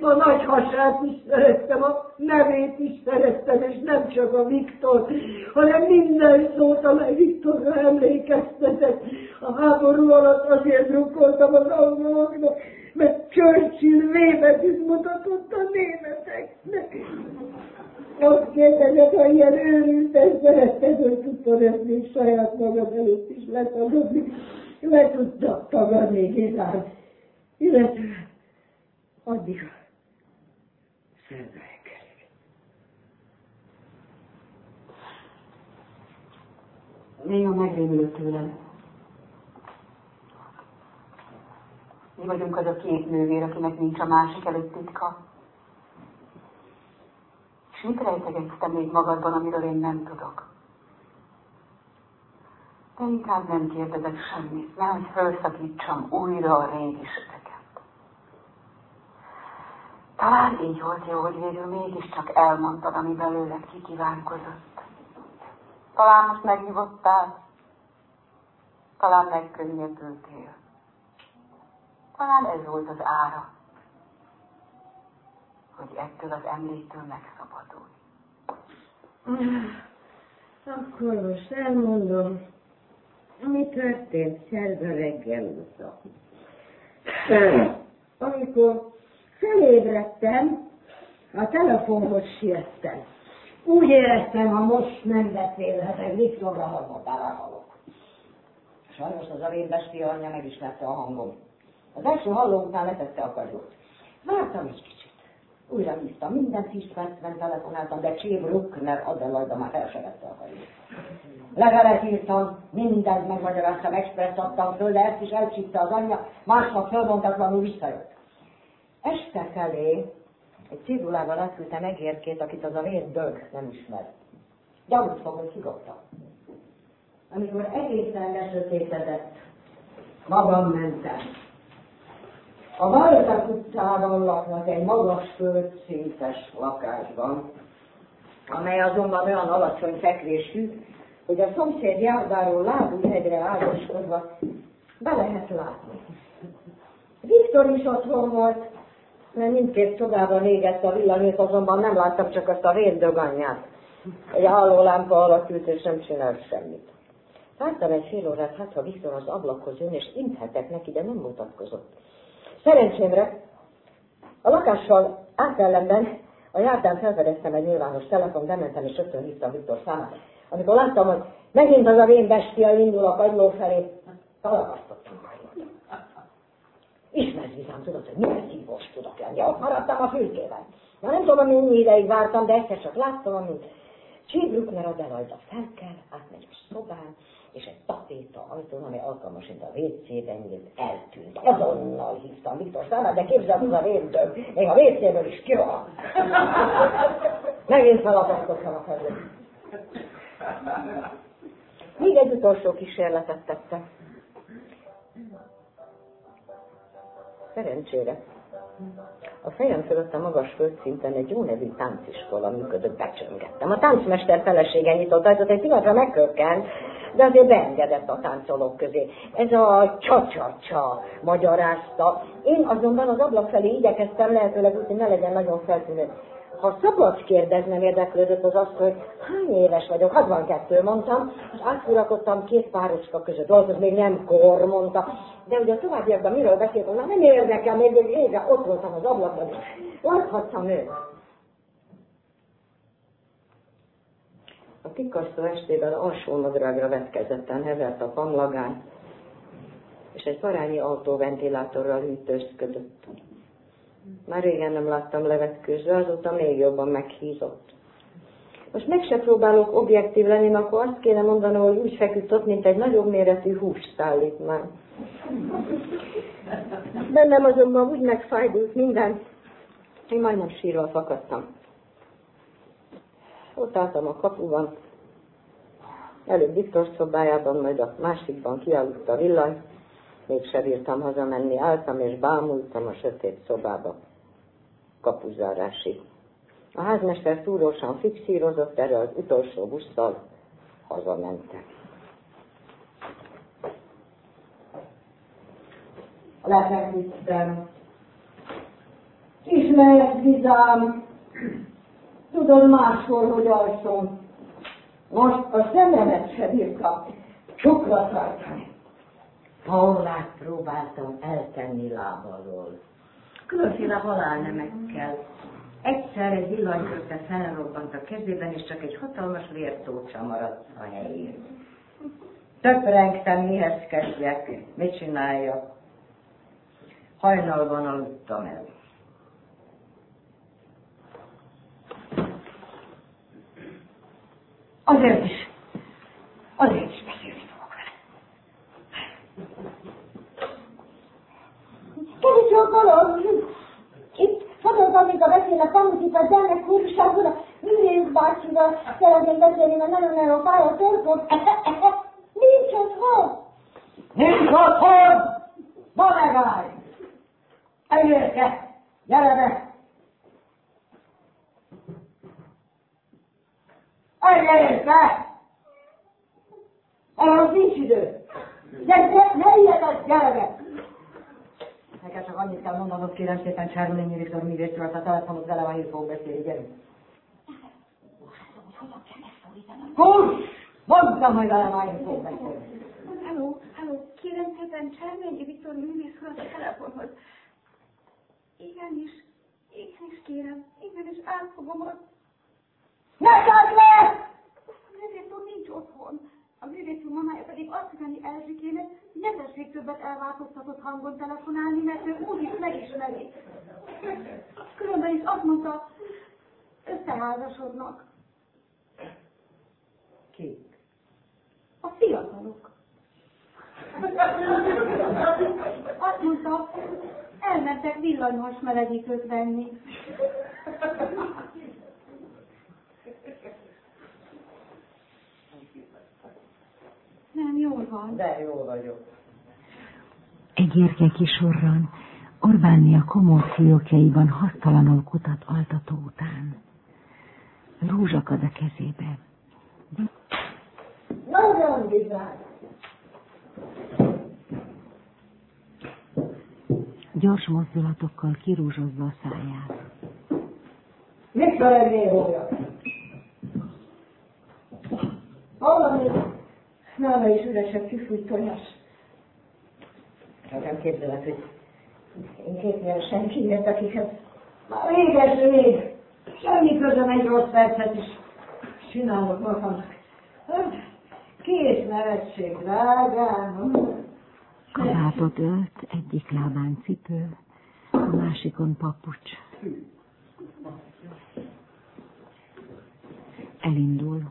Speaker 3: A nagy hasát is szerettem, a nevét is szerettem, és nem csak a Viktor, hanem minden szót, amely Viktorra emlékeztetett. A háború alatt azért drukkoltam az angoloknak, mert Churchill vévetűt mutatott a németeknek. Azt kérdezett, ha ilyen őrülten szeretted, hogy tudtad ezt még saját magad előtt is letagadni. Le tudtak tagadni, Gézár. Illetve addig a szerveig.
Speaker 1: Néha megrémült tőlem. Mi vagyunk az a két nővér, akinek nincs a másik előtt titka. És mit rejtegetsz te még magadban, amiről én nem tudok? De inkább nem kérdezek semmit, nehogy felszakítsam újra a régi süteket. Talán így volt jó, hogy végül mégiscsak elmondtad, ami belőled kikívánkozott. Talán most megnyugodtál, talán megkönnyebbültél. Talán ez volt az ára, hogy ettől az emléktől megszabadulj.
Speaker 3: Akkor most elmondom, mi történt szerda reggel. <clears throat> Amikor felébredtem, a telefonhoz siettem. Úgy éreztem, ha most nem beszélhetek, Viktorra hallgat halok. Sajnos az a vénbesti anyja megismerte a hangom. Az első halló után letette a kagyót. Vártam egy kicsit. Újra hívtam, minden tíz percben telefonáltam, de Csév Ruckner Adelaida már el a kagyót. Levelet írtam, mindent megmagyaráztam, express adtam föl, de ezt is elcsípte az anyja, másnap fölmondatlanul visszajött. Este felé egy cédulával átküldtem megérkét, akit az a vér dög nem ismer. Gyanút fog, hogy kidobta. Amikor egészen lesötétedett, magam mentem. A Valtak utcában laknak egy magas földszintes lakásban, amely azonban olyan alacsony fekvésű, hogy a szomszéd járdáról lábújhegyre áldoskodva be lehet látni. Viktor is otthon volt, mert mindkét szobában égett a villanőt, azonban nem láttam csak azt a vérdöganyját. Egy hálólámpa alatt ült, és nem csinált semmit. Vártam egy fél órát, hát ha Viktor az ablakhoz jön, és inthetek neki, de nem mutatkozott. Szerencsémre a lakással átellenben a járdán felfedeztem egy nyilvános telefon, bementem és rögtön hívtam Viktor számát. Amikor láttam, hogy megint az a vén bestia indul a kagyló felé, talapasztottam majd. Ismersz bizony, tudod, hogy milyen szívós tudok lenni. Ott maradtam a fülkében. Na nem tudom, mennyi ideig vártam, de egyszer csak láttam, amint Csíbrukner Adelajda felkel, átmegy a szobán, és egy szét a ajtón, ami alkalmas, mint a WC-ben nyílt, eltűnt. Azonnal hívtam Viktor számát, de képzeld, az a vérdög, még a WC-ből is kirohan. <laughs> Megint felapasztottam a felül. Még egy utolsó kísérletet tette. Szerencsére a fejem fölött a magas földszinten egy jó nevű tánciskola működött, becsöngettem. A táncmester felesége nyitott ajtót, egy pillanatra megkökkent, de azért beengedett a táncolók közé. Ez a csa-csa-csa magyarázta. Én azonban az ablak felé igyekeztem lehetőleg úgy, hogy ne legyen nagyon feltűnő. Ha szabad kérdeznem érdeklődött az azt, hogy hány éves vagyok, 62 mondtam, és átfurakodtam két pároska között, az még nem kor, mondta. De ugye a továbbiakban miről beszéltem, nem érdekel, még egy éve ott voltam az ablakban, és láthattam őt. A tikasztó estében alsó nadrágra vetkezetten hevert a pamlagán, és egy parányi autóventilátorral hűtőzködött. Már régen nem láttam levetkőzve, azóta még jobban meghízott. Most meg se próbálok objektív lenni, akkor azt kéne mondani, hogy úgy feküdt ott, mint egy nagyobb méretű hússzállítmány. Bennem azonban úgy megfájdult minden, hogy majdnem sírva fakadtam. Ott álltam a kapuban, előbb Viktor szobájában, majd a másikban kialudt a villany, Mégse bírtam hazamenni, álltam és bámultam a sötét szobába. Kapuzárási. A házmester túrósan fixírozott, erre az utolsó busszal hazamentek.
Speaker 2: Lefeküdtem. Ismerlek, Vizám. Tudod máshol, hogy alszom. Most a szememet se bírtam csukra tartani.
Speaker 3: Paulát próbáltam eltenni lábalól. Különféle halálnemekkel. Egyszer egy villanykörte felrobbant a kezében, és csak egy hatalmas vértócsa maradt a helyén. Töprengtem, mihez kezdjek, mit csináljak. Hajnalban aludtam el.
Speaker 2: Azért is. Azért is beszélni Keresőkolom, itt fotózom, még a beszélnek tanúsít a gyermek kurságon, a művész bácsival szeretnék beszélni, mert nagyon-nagyon fáj a torkom. <laughs> Nincs otthon!
Speaker 3: Nincs otthon!
Speaker 2: Ma megállj! Elérke! Gyere be! Elérke! Ahhoz nincs idő! Gyere, ne ijedj, gyere be! Neked csak annyit kell mondanod, kérem szépen, Csárolényi Viktor művészről, a telefonot vele, majd fogok beszélni, gyerünk. Húsz! Mondtam, hogy vele majd fogok beszélni.
Speaker 4: Halló, halló, kérem szépen, Csárményi Viktor művészről a telefonhoz. Igenis, igenis kérem, igenis átfogom azt.
Speaker 2: Ne le!
Speaker 4: A művész úr nincs otthon. A művész úr mamája pedig azt üzeni Erzsikének, ne tessék többet elváltoztatott hangon telefonálni, mert ő úgy is megismeri. Különben is azt mondta, összeházasodnak.
Speaker 3: Kik?
Speaker 4: A fiatalok. Azt mondta, elmentek villanyos melegítőt venni. Nem, jól van.
Speaker 3: De jól vagyok.
Speaker 5: Egy érke kisorran, Orbánia komor fiókjaiban hasztalanul kutat altató után. Rúzsakad a kezébe.
Speaker 2: Nagyon bizony!
Speaker 5: Gyors mozdulatokkal kirúzsozza a száját.
Speaker 2: Mit szeretnél volna? Valami nála is üresebb kifújt tojás.
Speaker 3: Nem képzeled, hogy én képzelem senkiért, akikhez
Speaker 2: Már réges rég. Semmi közöm egy rossz percet is. Csinálok magamnak. Hát, Kész nevetség, drágám.
Speaker 5: Kabátot ölt, egyik lábán cipő, a másikon papucs. Elindul.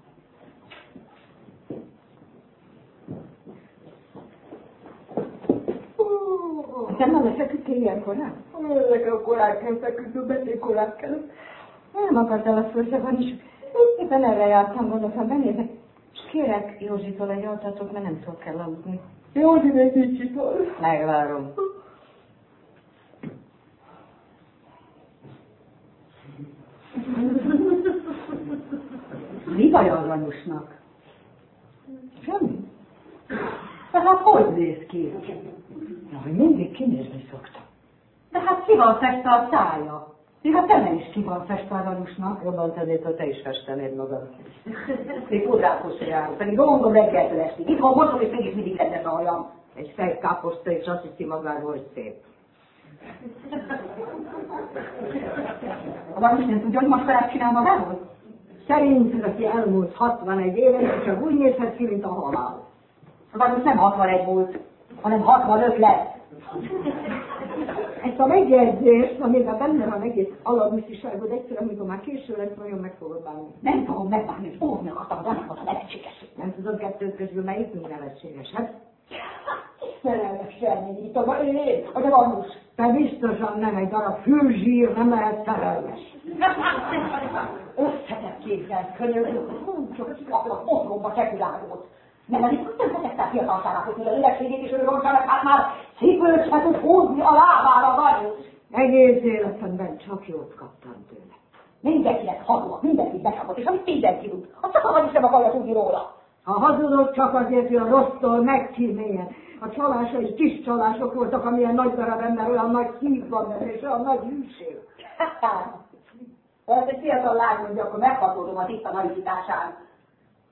Speaker 2: Te nem lefeküdtél ilyen korán? Ezek a korán kell feküdni, korán kell. Nem akartál a főzeben is. Éppen erre jártam, gondoltam, benézek. És kérek Józsitól egy altatot, mert nem tudok kell aludni. Józsi, egy kicsit
Speaker 3: Megvárom.
Speaker 2: Mi baj a aranyosnak? Semmi. De hát hogy néz ki? Na, hogy mindig kinézni szokta. De hát ki van festve a szája? Ja, hát te is ki van festve aranyosnak.
Speaker 3: Jobban tennéd, ha te is festenéd magad. <laughs>
Speaker 2: Még se járok, pedig gondolom reggeltől estig. Itt van mosok, és mégis mindig rendes a hajam.
Speaker 3: Egy fejkáposzta, és azt hiszi magáról, hogy szép.
Speaker 2: A Varmus nem tudja, hogy maskarát csinál magáról? Szerint, aki elmúlt 61 éves, csak úgy nézhet ki, mint a halál. A Varmus nem 61 volt, hanem 65 lett. Ezt a megjegyzést, amiben benne van egész alapmissziságod, egyszer, amikor már késő lesz, nagyon meg fogod bánni. Nem fogom megbánni, hogy óvni akartam az anyagot, a nevetséges.
Speaker 3: Nem tudod kettő közül melyik még nevetséges, hát?
Speaker 2: Szerelmes semmi, itt a, én, a Varmus.
Speaker 3: Te biztosan nem egy darab fülzsír, nem lehet szerelmes.
Speaker 2: Összetett kézzel könyörgő, csak akkor otromba elég, hogy nem vezette a fiatalságát, hogy az öregségét is ő roncsának, hát már szépőt se tud húzni a lábára vagyok.
Speaker 3: Egész életemben csak jót kaptam tőle.
Speaker 2: Mindenkinek hazudott, mindenki becsapott, és amit mindenki tud, azt csak a is nem akarja tudni róla.
Speaker 3: Ha hazudott csak azért, hogy a rossztól megkíméljen. A csalásai kis csalások voltak, amilyen nagy darab ember, olyan nagy szív van benne, és olyan nagy hűség.
Speaker 2: Ha ezt egy fiatal lány mondja, akkor meghatódom a tiszta naivitásán.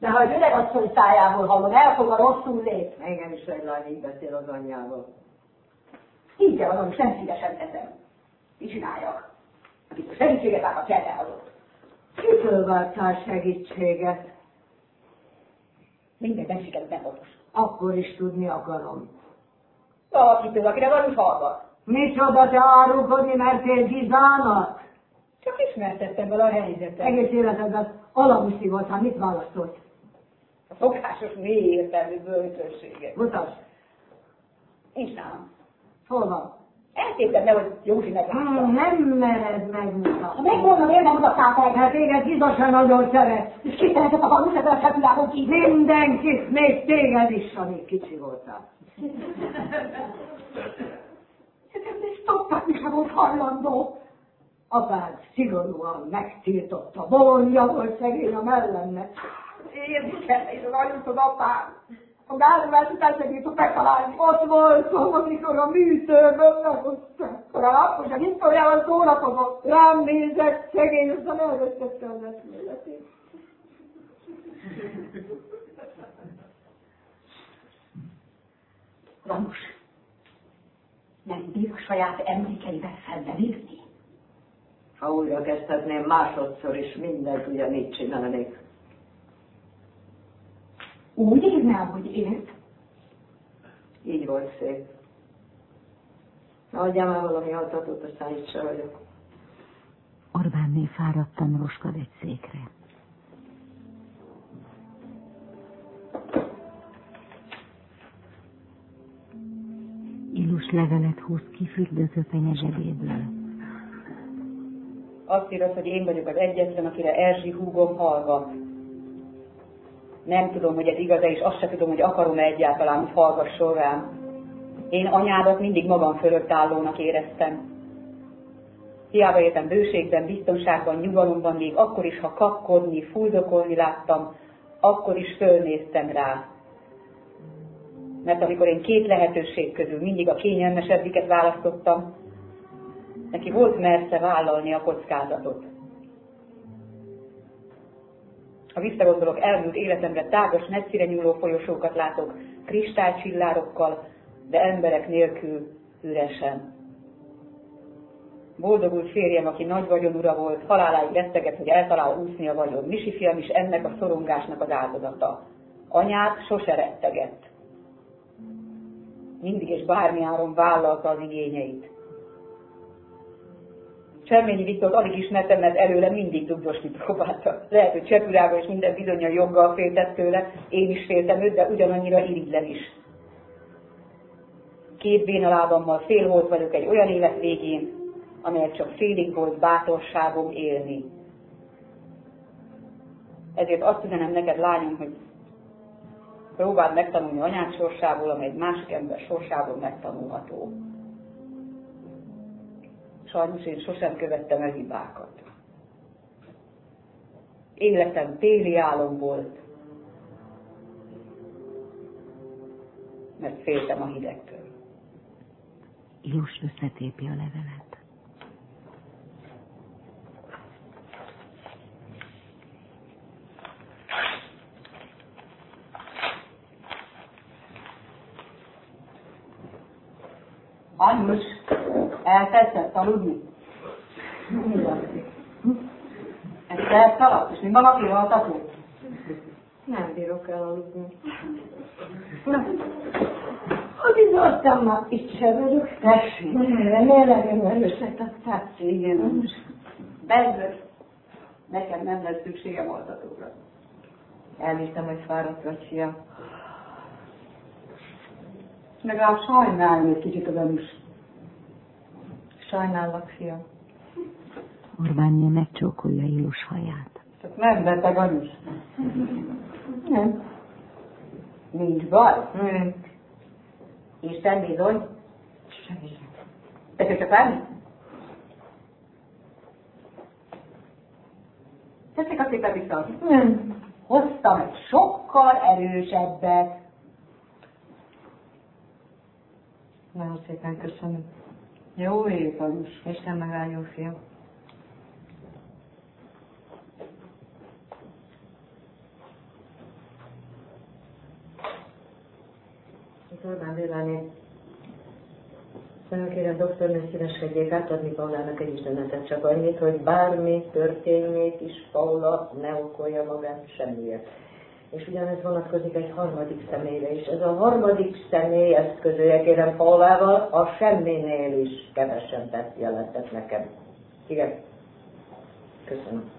Speaker 2: De ha egy öreg asszony szájából hallom, elfog a rosszul lép.
Speaker 3: Engem is egy lány így beszél az anyjával.
Speaker 2: Így kell azon, is nem szívesen teszem. Mit csináljak? Akit a segítséget vár, a cserde adott.
Speaker 3: Kitől vártál segítséget?
Speaker 2: Mindegy, nem sikerült, nem fontos.
Speaker 3: Akkor is tudni akarom.
Speaker 2: Valakitől, akire van is hallgat.
Speaker 3: Micsoda te árulkodni mertél Gizának?
Speaker 2: Csak ismertettem vele a helyzetet.
Speaker 3: Egész életedben alamuszi voltál, mit választott?
Speaker 2: A szokásos mély értelmű bölcsességet.
Speaker 3: Mutasd,
Speaker 2: Nincs nálam.
Speaker 3: hol van?
Speaker 2: Elképzeld le, hogy Józsi
Speaker 3: Hmm, nem mered
Speaker 2: Ha
Speaker 3: megmutatni.
Speaker 2: megmondom, miért nem mutatták meg?
Speaker 3: Hát téged biztosan nagyon szeret.
Speaker 2: És ki szeretett a valós ebben a szekuláron kívül?
Speaker 3: Mindenkit, még téged is, amíg kicsi voltál.
Speaker 2: És toppatni sem volt hajlandó.
Speaker 3: Apád szigorúan megtiltotta, bolondja volt szegény a mellenne.
Speaker 2: Érdekel, az apám. A gázolás után segített megtalálni.
Speaker 3: Ott voltam, amikor a műtőből.
Speaker 2: Akkor a lapos a historiával szórakozott.
Speaker 3: Rám nézett, szegény, aztán elvesztette az eszméletét.
Speaker 2: Vanus, nem bír a saját emlékeiben felnevézni.
Speaker 3: Ha újra kezdhetném másodszor is, mindent ugyanígy csinálnék.
Speaker 2: Úgy írnál, hogy élt?
Speaker 3: Így volt szép. Adjál már valami altatót, aztán itt se vagyok.
Speaker 5: Orbánné fáradtan roskad egy székre. Illus levelet húz ki fürdőző penye zsebéből.
Speaker 1: Azt írod, hogy én vagyok az egyetlen, akire Erzsi húgom hallgat. Nem tudom, hogy ez igaz-e, és azt sem tudom, hogy akarom-e egyáltalán, hogy hallgasson rám. Én anyádat mindig magam fölött állónak éreztem. Hiába éltem bőségben, biztonságban, nyugalomban, még akkor is, ha kapkodni, fuldokolni láttam, akkor is fölnéztem rá. Mert amikor én két lehetőség közül mindig a kényelmesebbiket választottam, neki volt mersze vállalni a kockázatot. Ha visszagondolok elmúlt életemre, tágas, messzire nyúló folyosókat látok, kristálycsillárokkal, de emberek nélkül üresen. Boldogult férjem, aki nagy vagyonura volt, haláláig retteget, hogy eltalál úszni a vagyon. Misi fiam is ennek a szorongásnak az áldozata. Anyát sose rettegett. Mindig és bármi áron vállalta az igényeit. Cserményi Viktort alig ismertem, mert előle mindig dugdosni próbálta. Lehet, hogy Csepülága és minden bizony a joggal féltett tőle, én is féltem őt, de ugyanannyira irigylem is. két bénalábammal félholt vagyok egy olyan élet végén, amelyet csak félig volt bátorságom élni. Ezért azt üzenem neked, lányom, hogy próbáld megtanulni anyád sorsából, amely egy másik ember sorsából megtanulható. Sajnos én sosem követtem el hibákat. Életem téli álom volt, mert féltem a hidegtől.
Speaker 5: Ilus összetépi a levelet.
Speaker 1: Anyus, elkezdett aludni? Ezt elszaladt, és mi maga kihaltató?
Speaker 3: Nem bírok elaludni.
Speaker 2: Az izoltam itt sem vagyok.
Speaker 1: Tessék.
Speaker 2: Mélegem erőset adtál.
Speaker 1: Igen. Bezzeg. Nekem nem lesz szükségem altatóra.
Speaker 3: Elhiszem, hogy fáradt vagy, fia.
Speaker 1: Legalább sajnálni egy kicsit az anus.
Speaker 3: Sajnállak, fia.
Speaker 5: Orbánja megcsókolja Ilus haját.
Speaker 1: Csak nem beteg anus. Nem. Nincs baj.
Speaker 3: Hmm.
Speaker 1: Isten bizony. Tessék csak várni? Tessék a szépen vissza.
Speaker 2: Nem.
Speaker 1: Hoztam egy sokkal erősebbet.
Speaker 3: Nagyon szépen köszönöm.
Speaker 1: Jó ég, anus.
Speaker 3: Isten megálljon, fiam. Orbán Béláné, nagyon kérem, doktornő szíveskedjék átadni Paulának egy üzenetet, csak annyit, hogy bármi történjék is, Paula ne okolja magát semmiért. És ugyanez vonatkozik egy harmadik személyre is. Ez a harmadik személy, ezt közölje kérem Paulával, a semminél is kevesebbet jelentett nekem. Igen. Köszönöm.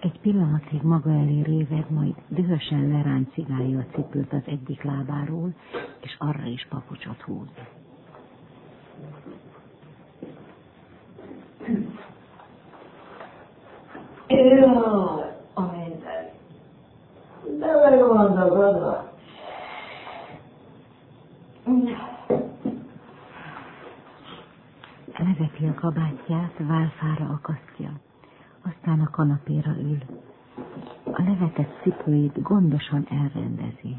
Speaker 5: Egy pillanatig maga elé réved, majd dühösen leráncigálja a cipőt az egyik lábáról, és arra is papucsot húz.
Speaker 2: Jaj, a minden. De meg vannak oda.
Speaker 5: Leveti a kabátját, válfára akasztja, aztán a kanapéra ül. A levetett cipőit gondosan elrendezi.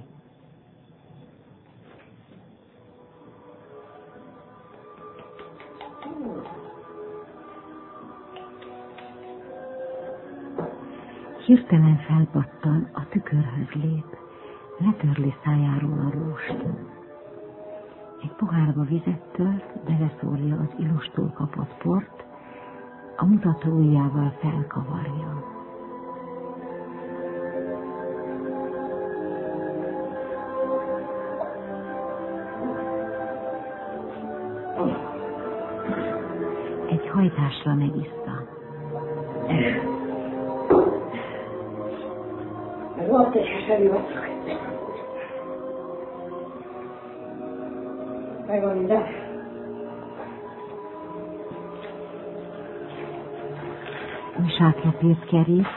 Speaker 5: Hirtelen felpattan, a tükörhöz lép, letörli szájáról a róst. Egy pohárba vizet tört, beleszórja az ilustól kapott port, a mutató felkavarja. Egy hajtásra megiszta.
Speaker 2: Egy keserű vacak. Megvan ide.
Speaker 5: Újságlepét kerít,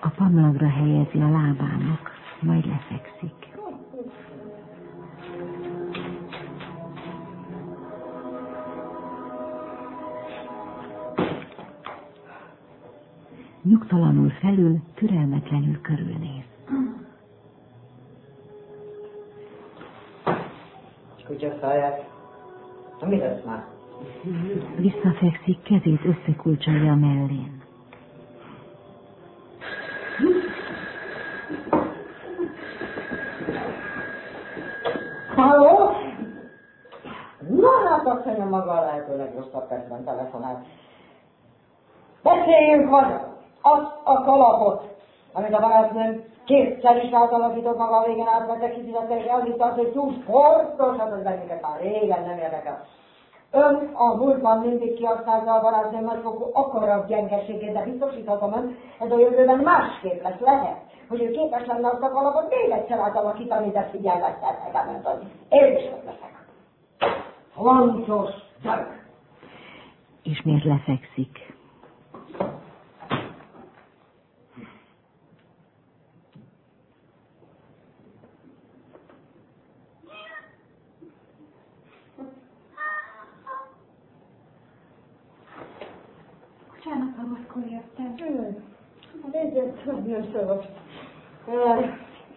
Speaker 5: a pamlagra helyezi a lábának, majd lefekszik. Nyugtalanul felül, türelmetlenül körülnéz.
Speaker 3: Kutya száját. Na mi lesz már?
Speaker 5: Visszafekszik, kezét összekulcsolja a mellén.
Speaker 2: Halló? Na hát azt mondja maga a lehető legrosszabb percben telefonál. Beszéljünk haza! Azt a kalapot, amit a barátnőm kétszer is átalakított maga a végén átvette kifizetni, és elhitte azt, hogy túl sportos, hát az bennünket már régen nem érdekel. Ön a múltban mindig kihasználta a barátnőm nagyfokú akarat gyengeségét, de biztosíthatom ön, ez a jövőben másképp lesz, lehet. hogy ő képes lenne azt a kalapot még egyszer átalakítani, de figyelmettel megállítani. Én is ott leszek. Fontos gyerek.
Speaker 5: Ismét lefekszik.
Speaker 4: Bocsánat, ha vaskor jöttem.
Speaker 2: Az egyet nagyon szavas.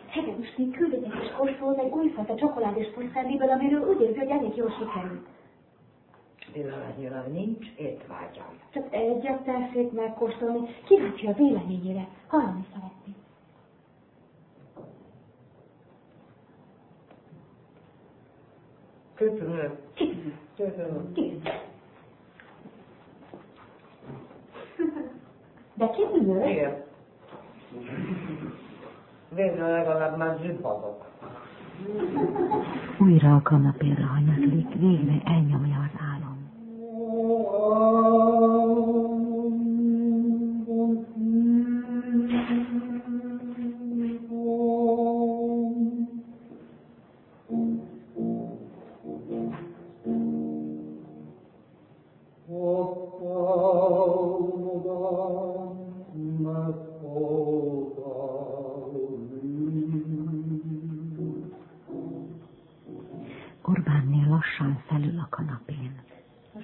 Speaker 4: Hegedűsként küldött és kóstolt egy újfajta csokoládés porszelliből, amiről úgy érzi, hogy elég jól sikerült.
Speaker 3: Pillanatnyilag nincs étvágyam.
Speaker 4: Csak egyet tessék megkóstolni, kíváncsi a véleményére. Hallani szeretném.
Speaker 3: Köszönöm.
Speaker 4: Kitűnő.
Speaker 3: Köszönöm.
Speaker 4: Kitűnő. De kitűnő?
Speaker 3: Igen. Végre legalább már zsibadok.
Speaker 5: Újra a kanapéra hanyatlik, végre elnyomja az álom.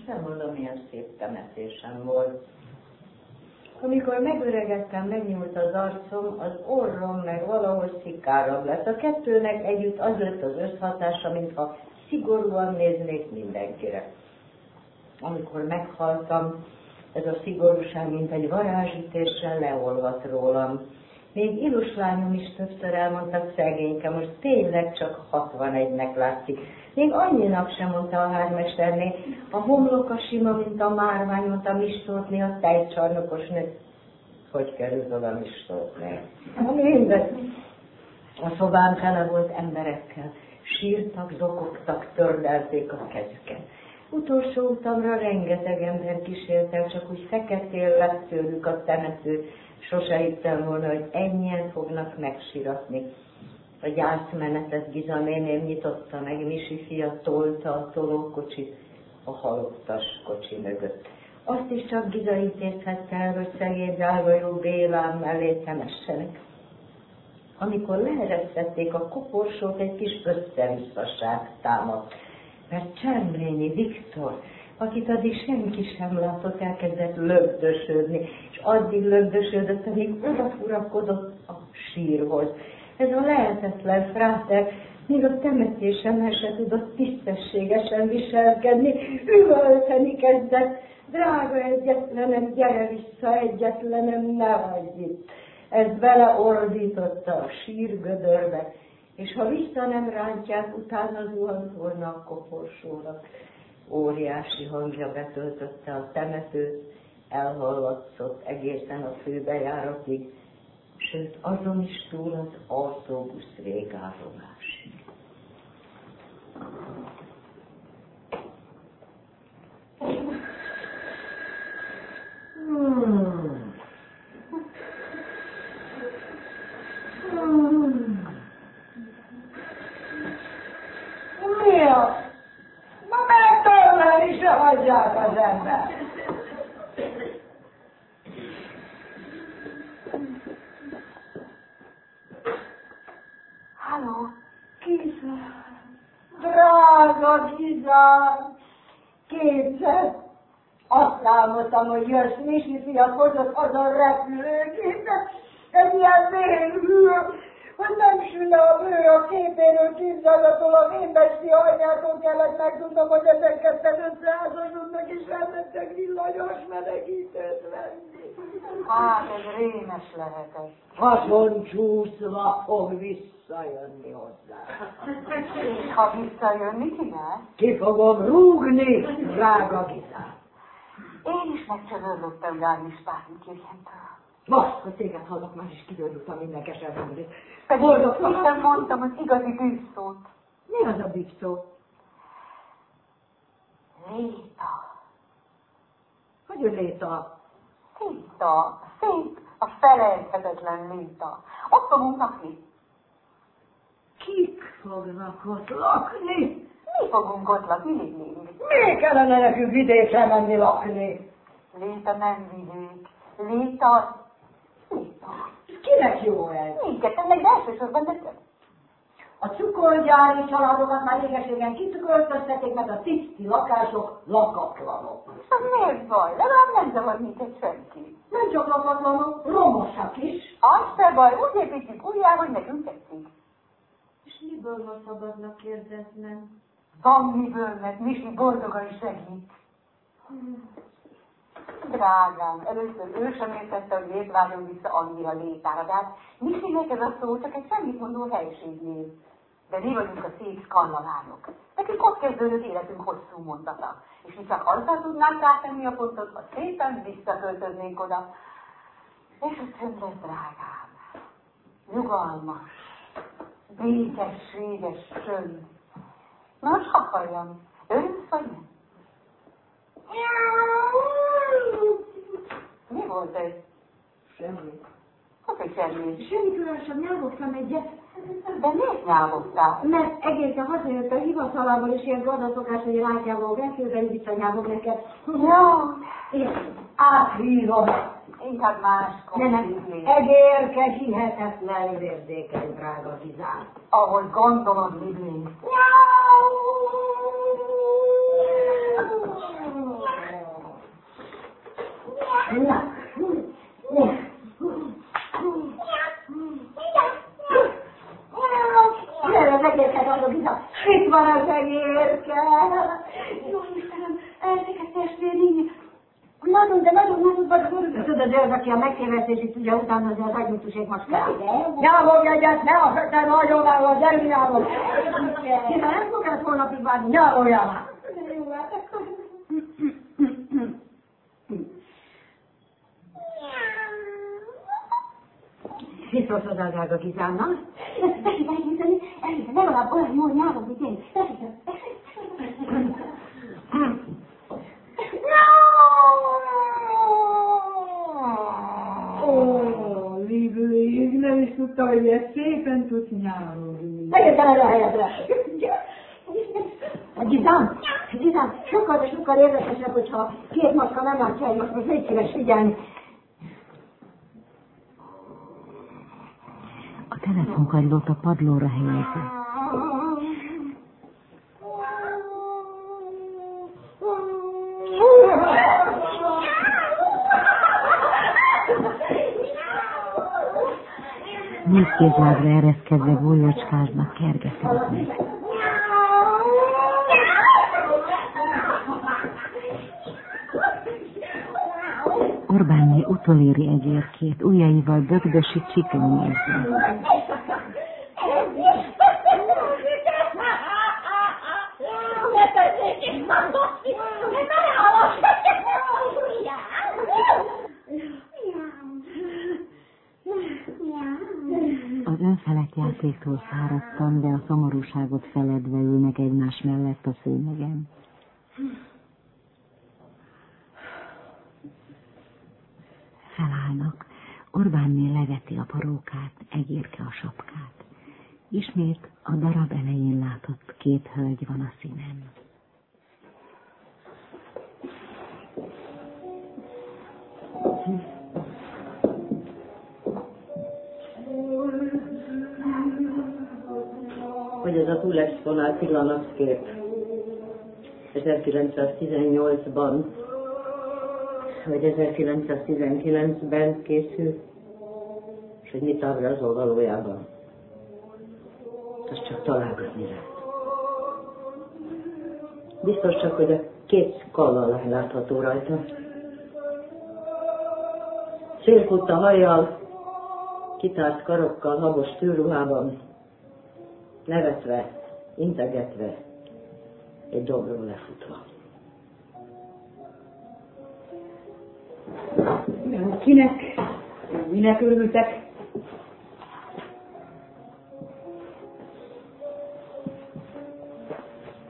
Speaker 3: Nem mondom, milyen szép temetésem volt. Amikor megöregettem, megnyúlt az arcom, az orrom meg valahogy szikárabb lett. A kettőnek együtt az lett az összhatása, mintha szigorúan néznék mindenkire. Amikor meghaltam, ez a szigorúság, mint egy varázsítéssel leolvadt rólam. Még ilus lányom is többször elmondta szegényke, most tényleg csak 61-nek látszik. Még annyinak sem mondta a hármesterné, a homloka sima, mint a márvány, mondta Mistótné, a tejcsarnokos nő. Hogy került oda Mistótné? Minden. A szobám tele volt emberekkel. Sírtak, zokogtak, tördelték a kezüket. Utolsó utamra rengeteg ember kísért el, csak úgy feketél lett tőlük a temető. Sose hittem volna, hogy ennyien fognak megsiratni. A gyászmenetet Giza nyitotta meg, Misi fia tolta a tolókocsit a halottas kocsi mögött. Azt is csak Giza intézhette el, hogy szegény drágajú Bélám mellé temessenek. Amikor leeresztették a koporsót, egy kis összevisszaság támadt, mert Csemrényi Viktor, akit addig senki sem látott, elkezdett lögdösödni, és addig lögdösödött, amíg odafurakodott a sírhoz. Ez a lehetetlen fráter. Még a temetésen se tudott tisztességesen viselkedni, üvölteni kezdett, drága egyetlenem, gyere vissza, egyetlenem, ne vagy itt. Ez beleordította a sírgödörbe, és ha vissza nem rántják, utána zuhant volna a koporsónak. Óriási hangja betöltötte a temetőt, elhallatszott egészen a főbejáratig, sőt azon is túl az autóbusz végállomásig. Hmm.
Speaker 2: Mi az? Ma megtörleni se hagyják az ember.
Speaker 1: Halló?
Speaker 2: Giza, drága Giza, kétszer álmodtam, hogy jössz, Misi fia hozott az a repülőgépet, egy ilyen vérhű, hogy nem sülne a bő a képéről képzeletől a vénbesti anyától kellett megtudnom, hogy ezeket összeházasodnak és elmentek villanyos menekítőt venni.
Speaker 1: Hát, ez rémes lehetett.
Speaker 3: Haszon csúszva fog visszajönni hozzá.
Speaker 1: Ha visszajön, mit csinál?
Speaker 3: Ki fogom rúgni, drága Gizát.
Speaker 1: Én is megcsöröllöttem Járni Spárnikirjentől.
Speaker 3: Most, hogy téged hallok, már is kidődültem minden.
Speaker 1: Pedig
Speaker 3: Boldog
Speaker 1: Isten mondtam az igazi bűszót.
Speaker 3: Mi az a big szó?
Speaker 1: Léta.
Speaker 3: Hogy ő léta?
Speaker 1: Léta. Szép. A felejthetetlen léta. Ott fogunk lakni.
Speaker 3: Kik fognak ott lakni?
Speaker 1: Mi fogunk ott lakni, Lili?
Speaker 3: Mi kellene nekünk vidékre menni lakni?
Speaker 1: Léta nem vidék. Léta... Léta.
Speaker 3: Kinek jó ez?
Speaker 1: Minket, meg elsősorban neked.
Speaker 3: A cukorgyári családokat már régeségen kitüköltöztették, meg a tiszti lakások lakatlanok.
Speaker 1: Az miért baj? Legalább nem zavar minket senki.
Speaker 3: Nem csak lakatlanok, romosak is.
Speaker 1: Az se baj, úgy építjük újjá, hogy nekünk tetszik.
Speaker 6: És miből ma szabadnak kérdeznem?
Speaker 1: Van miből, mert Misi boldogan segít. Drágám, először ő sem értette, hogy miért vágyom vissza annyira létára, de hát Misinek ez a szó csak egy semmit mondó helységnév. De mi vagyunk a szép skallalányok. Nekünk ott kezdődött életünk hosszú mondata. És mi csak azzal tudnánk átenni a pontot, ha szépen visszaköltöznénk oda. És a csönd lesz, drágám. Nyugalmas, békességes csönd. Most akarjam, örülsz vagy nem? Mi volt ez?
Speaker 3: Semmi.
Speaker 1: Hogy semmi?
Speaker 4: Semmi különösebb, nyávogtam egyet.
Speaker 1: De miért nyávogtál?
Speaker 4: Mert egészen hazajött a hivatalából, és ilyen gazdaszokás, hogy rákjávog, eszőben visszanyávog neked.
Speaker 1: Jó,
Speaker 4: Igen.
Speaker 3: Áthívom.
Speaker 1: Inkább máskor.
Speaker 4: Ne, nem.
Speaker 1: szívlés.
Speaker 3: Egérke hihetetlen érzékeny, drága Gizán.
Speaker 1: Ahogy gondolod, Libli.
Speaker 3: Na. Gyere, az egérke, drága Gizán. Itt van az egérke.
Speaker 4: Jó Istenem, eltéket testvérényi. Nagyon, de nagyon, nagyon vagyok örülök.
Speaker 3: Tudod, ő az, aki a megtévesztésig tudja utánozni az agnyútusék macskát. Nyávog egyet, ne a fekete nagyon álló, gyerünk nyávog. Hiszen nem fog ezt holnapig várni, nyávoljál már.
Speaker 4: Jó, hát akkor...
Speaker 3: Mit szólsz hozzá, drága Gizánnal?
Speaker 4: Tessék elhiszeni, elhiszeni, legalább olyan jól nyávog, mint én. Tessék,
Speaker 7: szépen tudsz nyárogni.
Speaker 3: Megjöttem erre a helyedre. A Gizán, Gizán, sokkal, de sokkal érdekesebb, hogyha két macska nem látja egymást, most légy szíves figyelni.
Speaker 5: A telefonkagylót a padlóra helyezi. Kézlábra ereszkedve bújocskáznak, kergetődnek. Orbánné utoléri egérkét, ujjaival dögdösi csikonyézni. Fáradtan, de a szomorúságot feledve ülnek egymás mellett a szőnyegen. Felállnak. Orbánné leveti a parókát, egérke a sapkát. Ismét a darab elején látott két hölgy van a színen.
Speaker 6: Hogy ez a túlexponált pillanatkép 1918-ban, vagy 1919-ben készül, és hogy mit ábrázol valójában. Az csak találgatni lehet. Biztos csak, hogy a két kallal látható rajta. Szélkutta hajjal, kitárt karokkal, habos tőruhában, nevetve, integetve, egy dombról lefutva.
Speaker 7: Kinek? Minek örültek?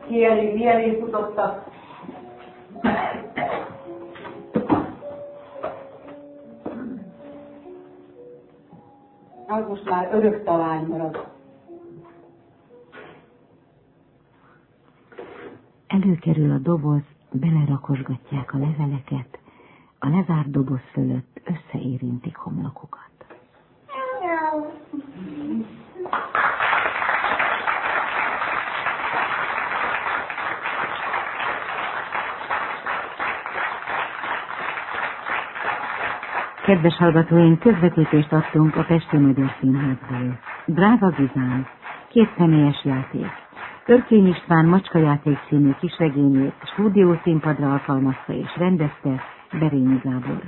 Speaker 7: Ki elé, mi elé futottak?
Speaker 1: az most már örök talány marad.
Speaker 5: Előkerül a doboz, belerakosgatják a leveleket, a lezárt doboz fölött összeérintik homlokukat. Kedves hallgatóink, közvetítést adtunk a Pesti Magyar Színházból. Drága Gizán, két személyes játék. Örkény István macskajáték című kisregényét stúdiószínpadra alkalmazta és rendezte Berényi Gábor.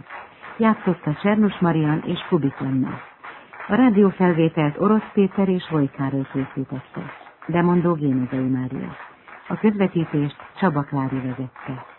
Speaker 5: Játszotta Csernus Marian és Kubik Anna. A rádiófelvételt Orosz Péter és Vojkáról készítette. Demondó Génezei Mária. A közvetítést Csaba Klári vezette.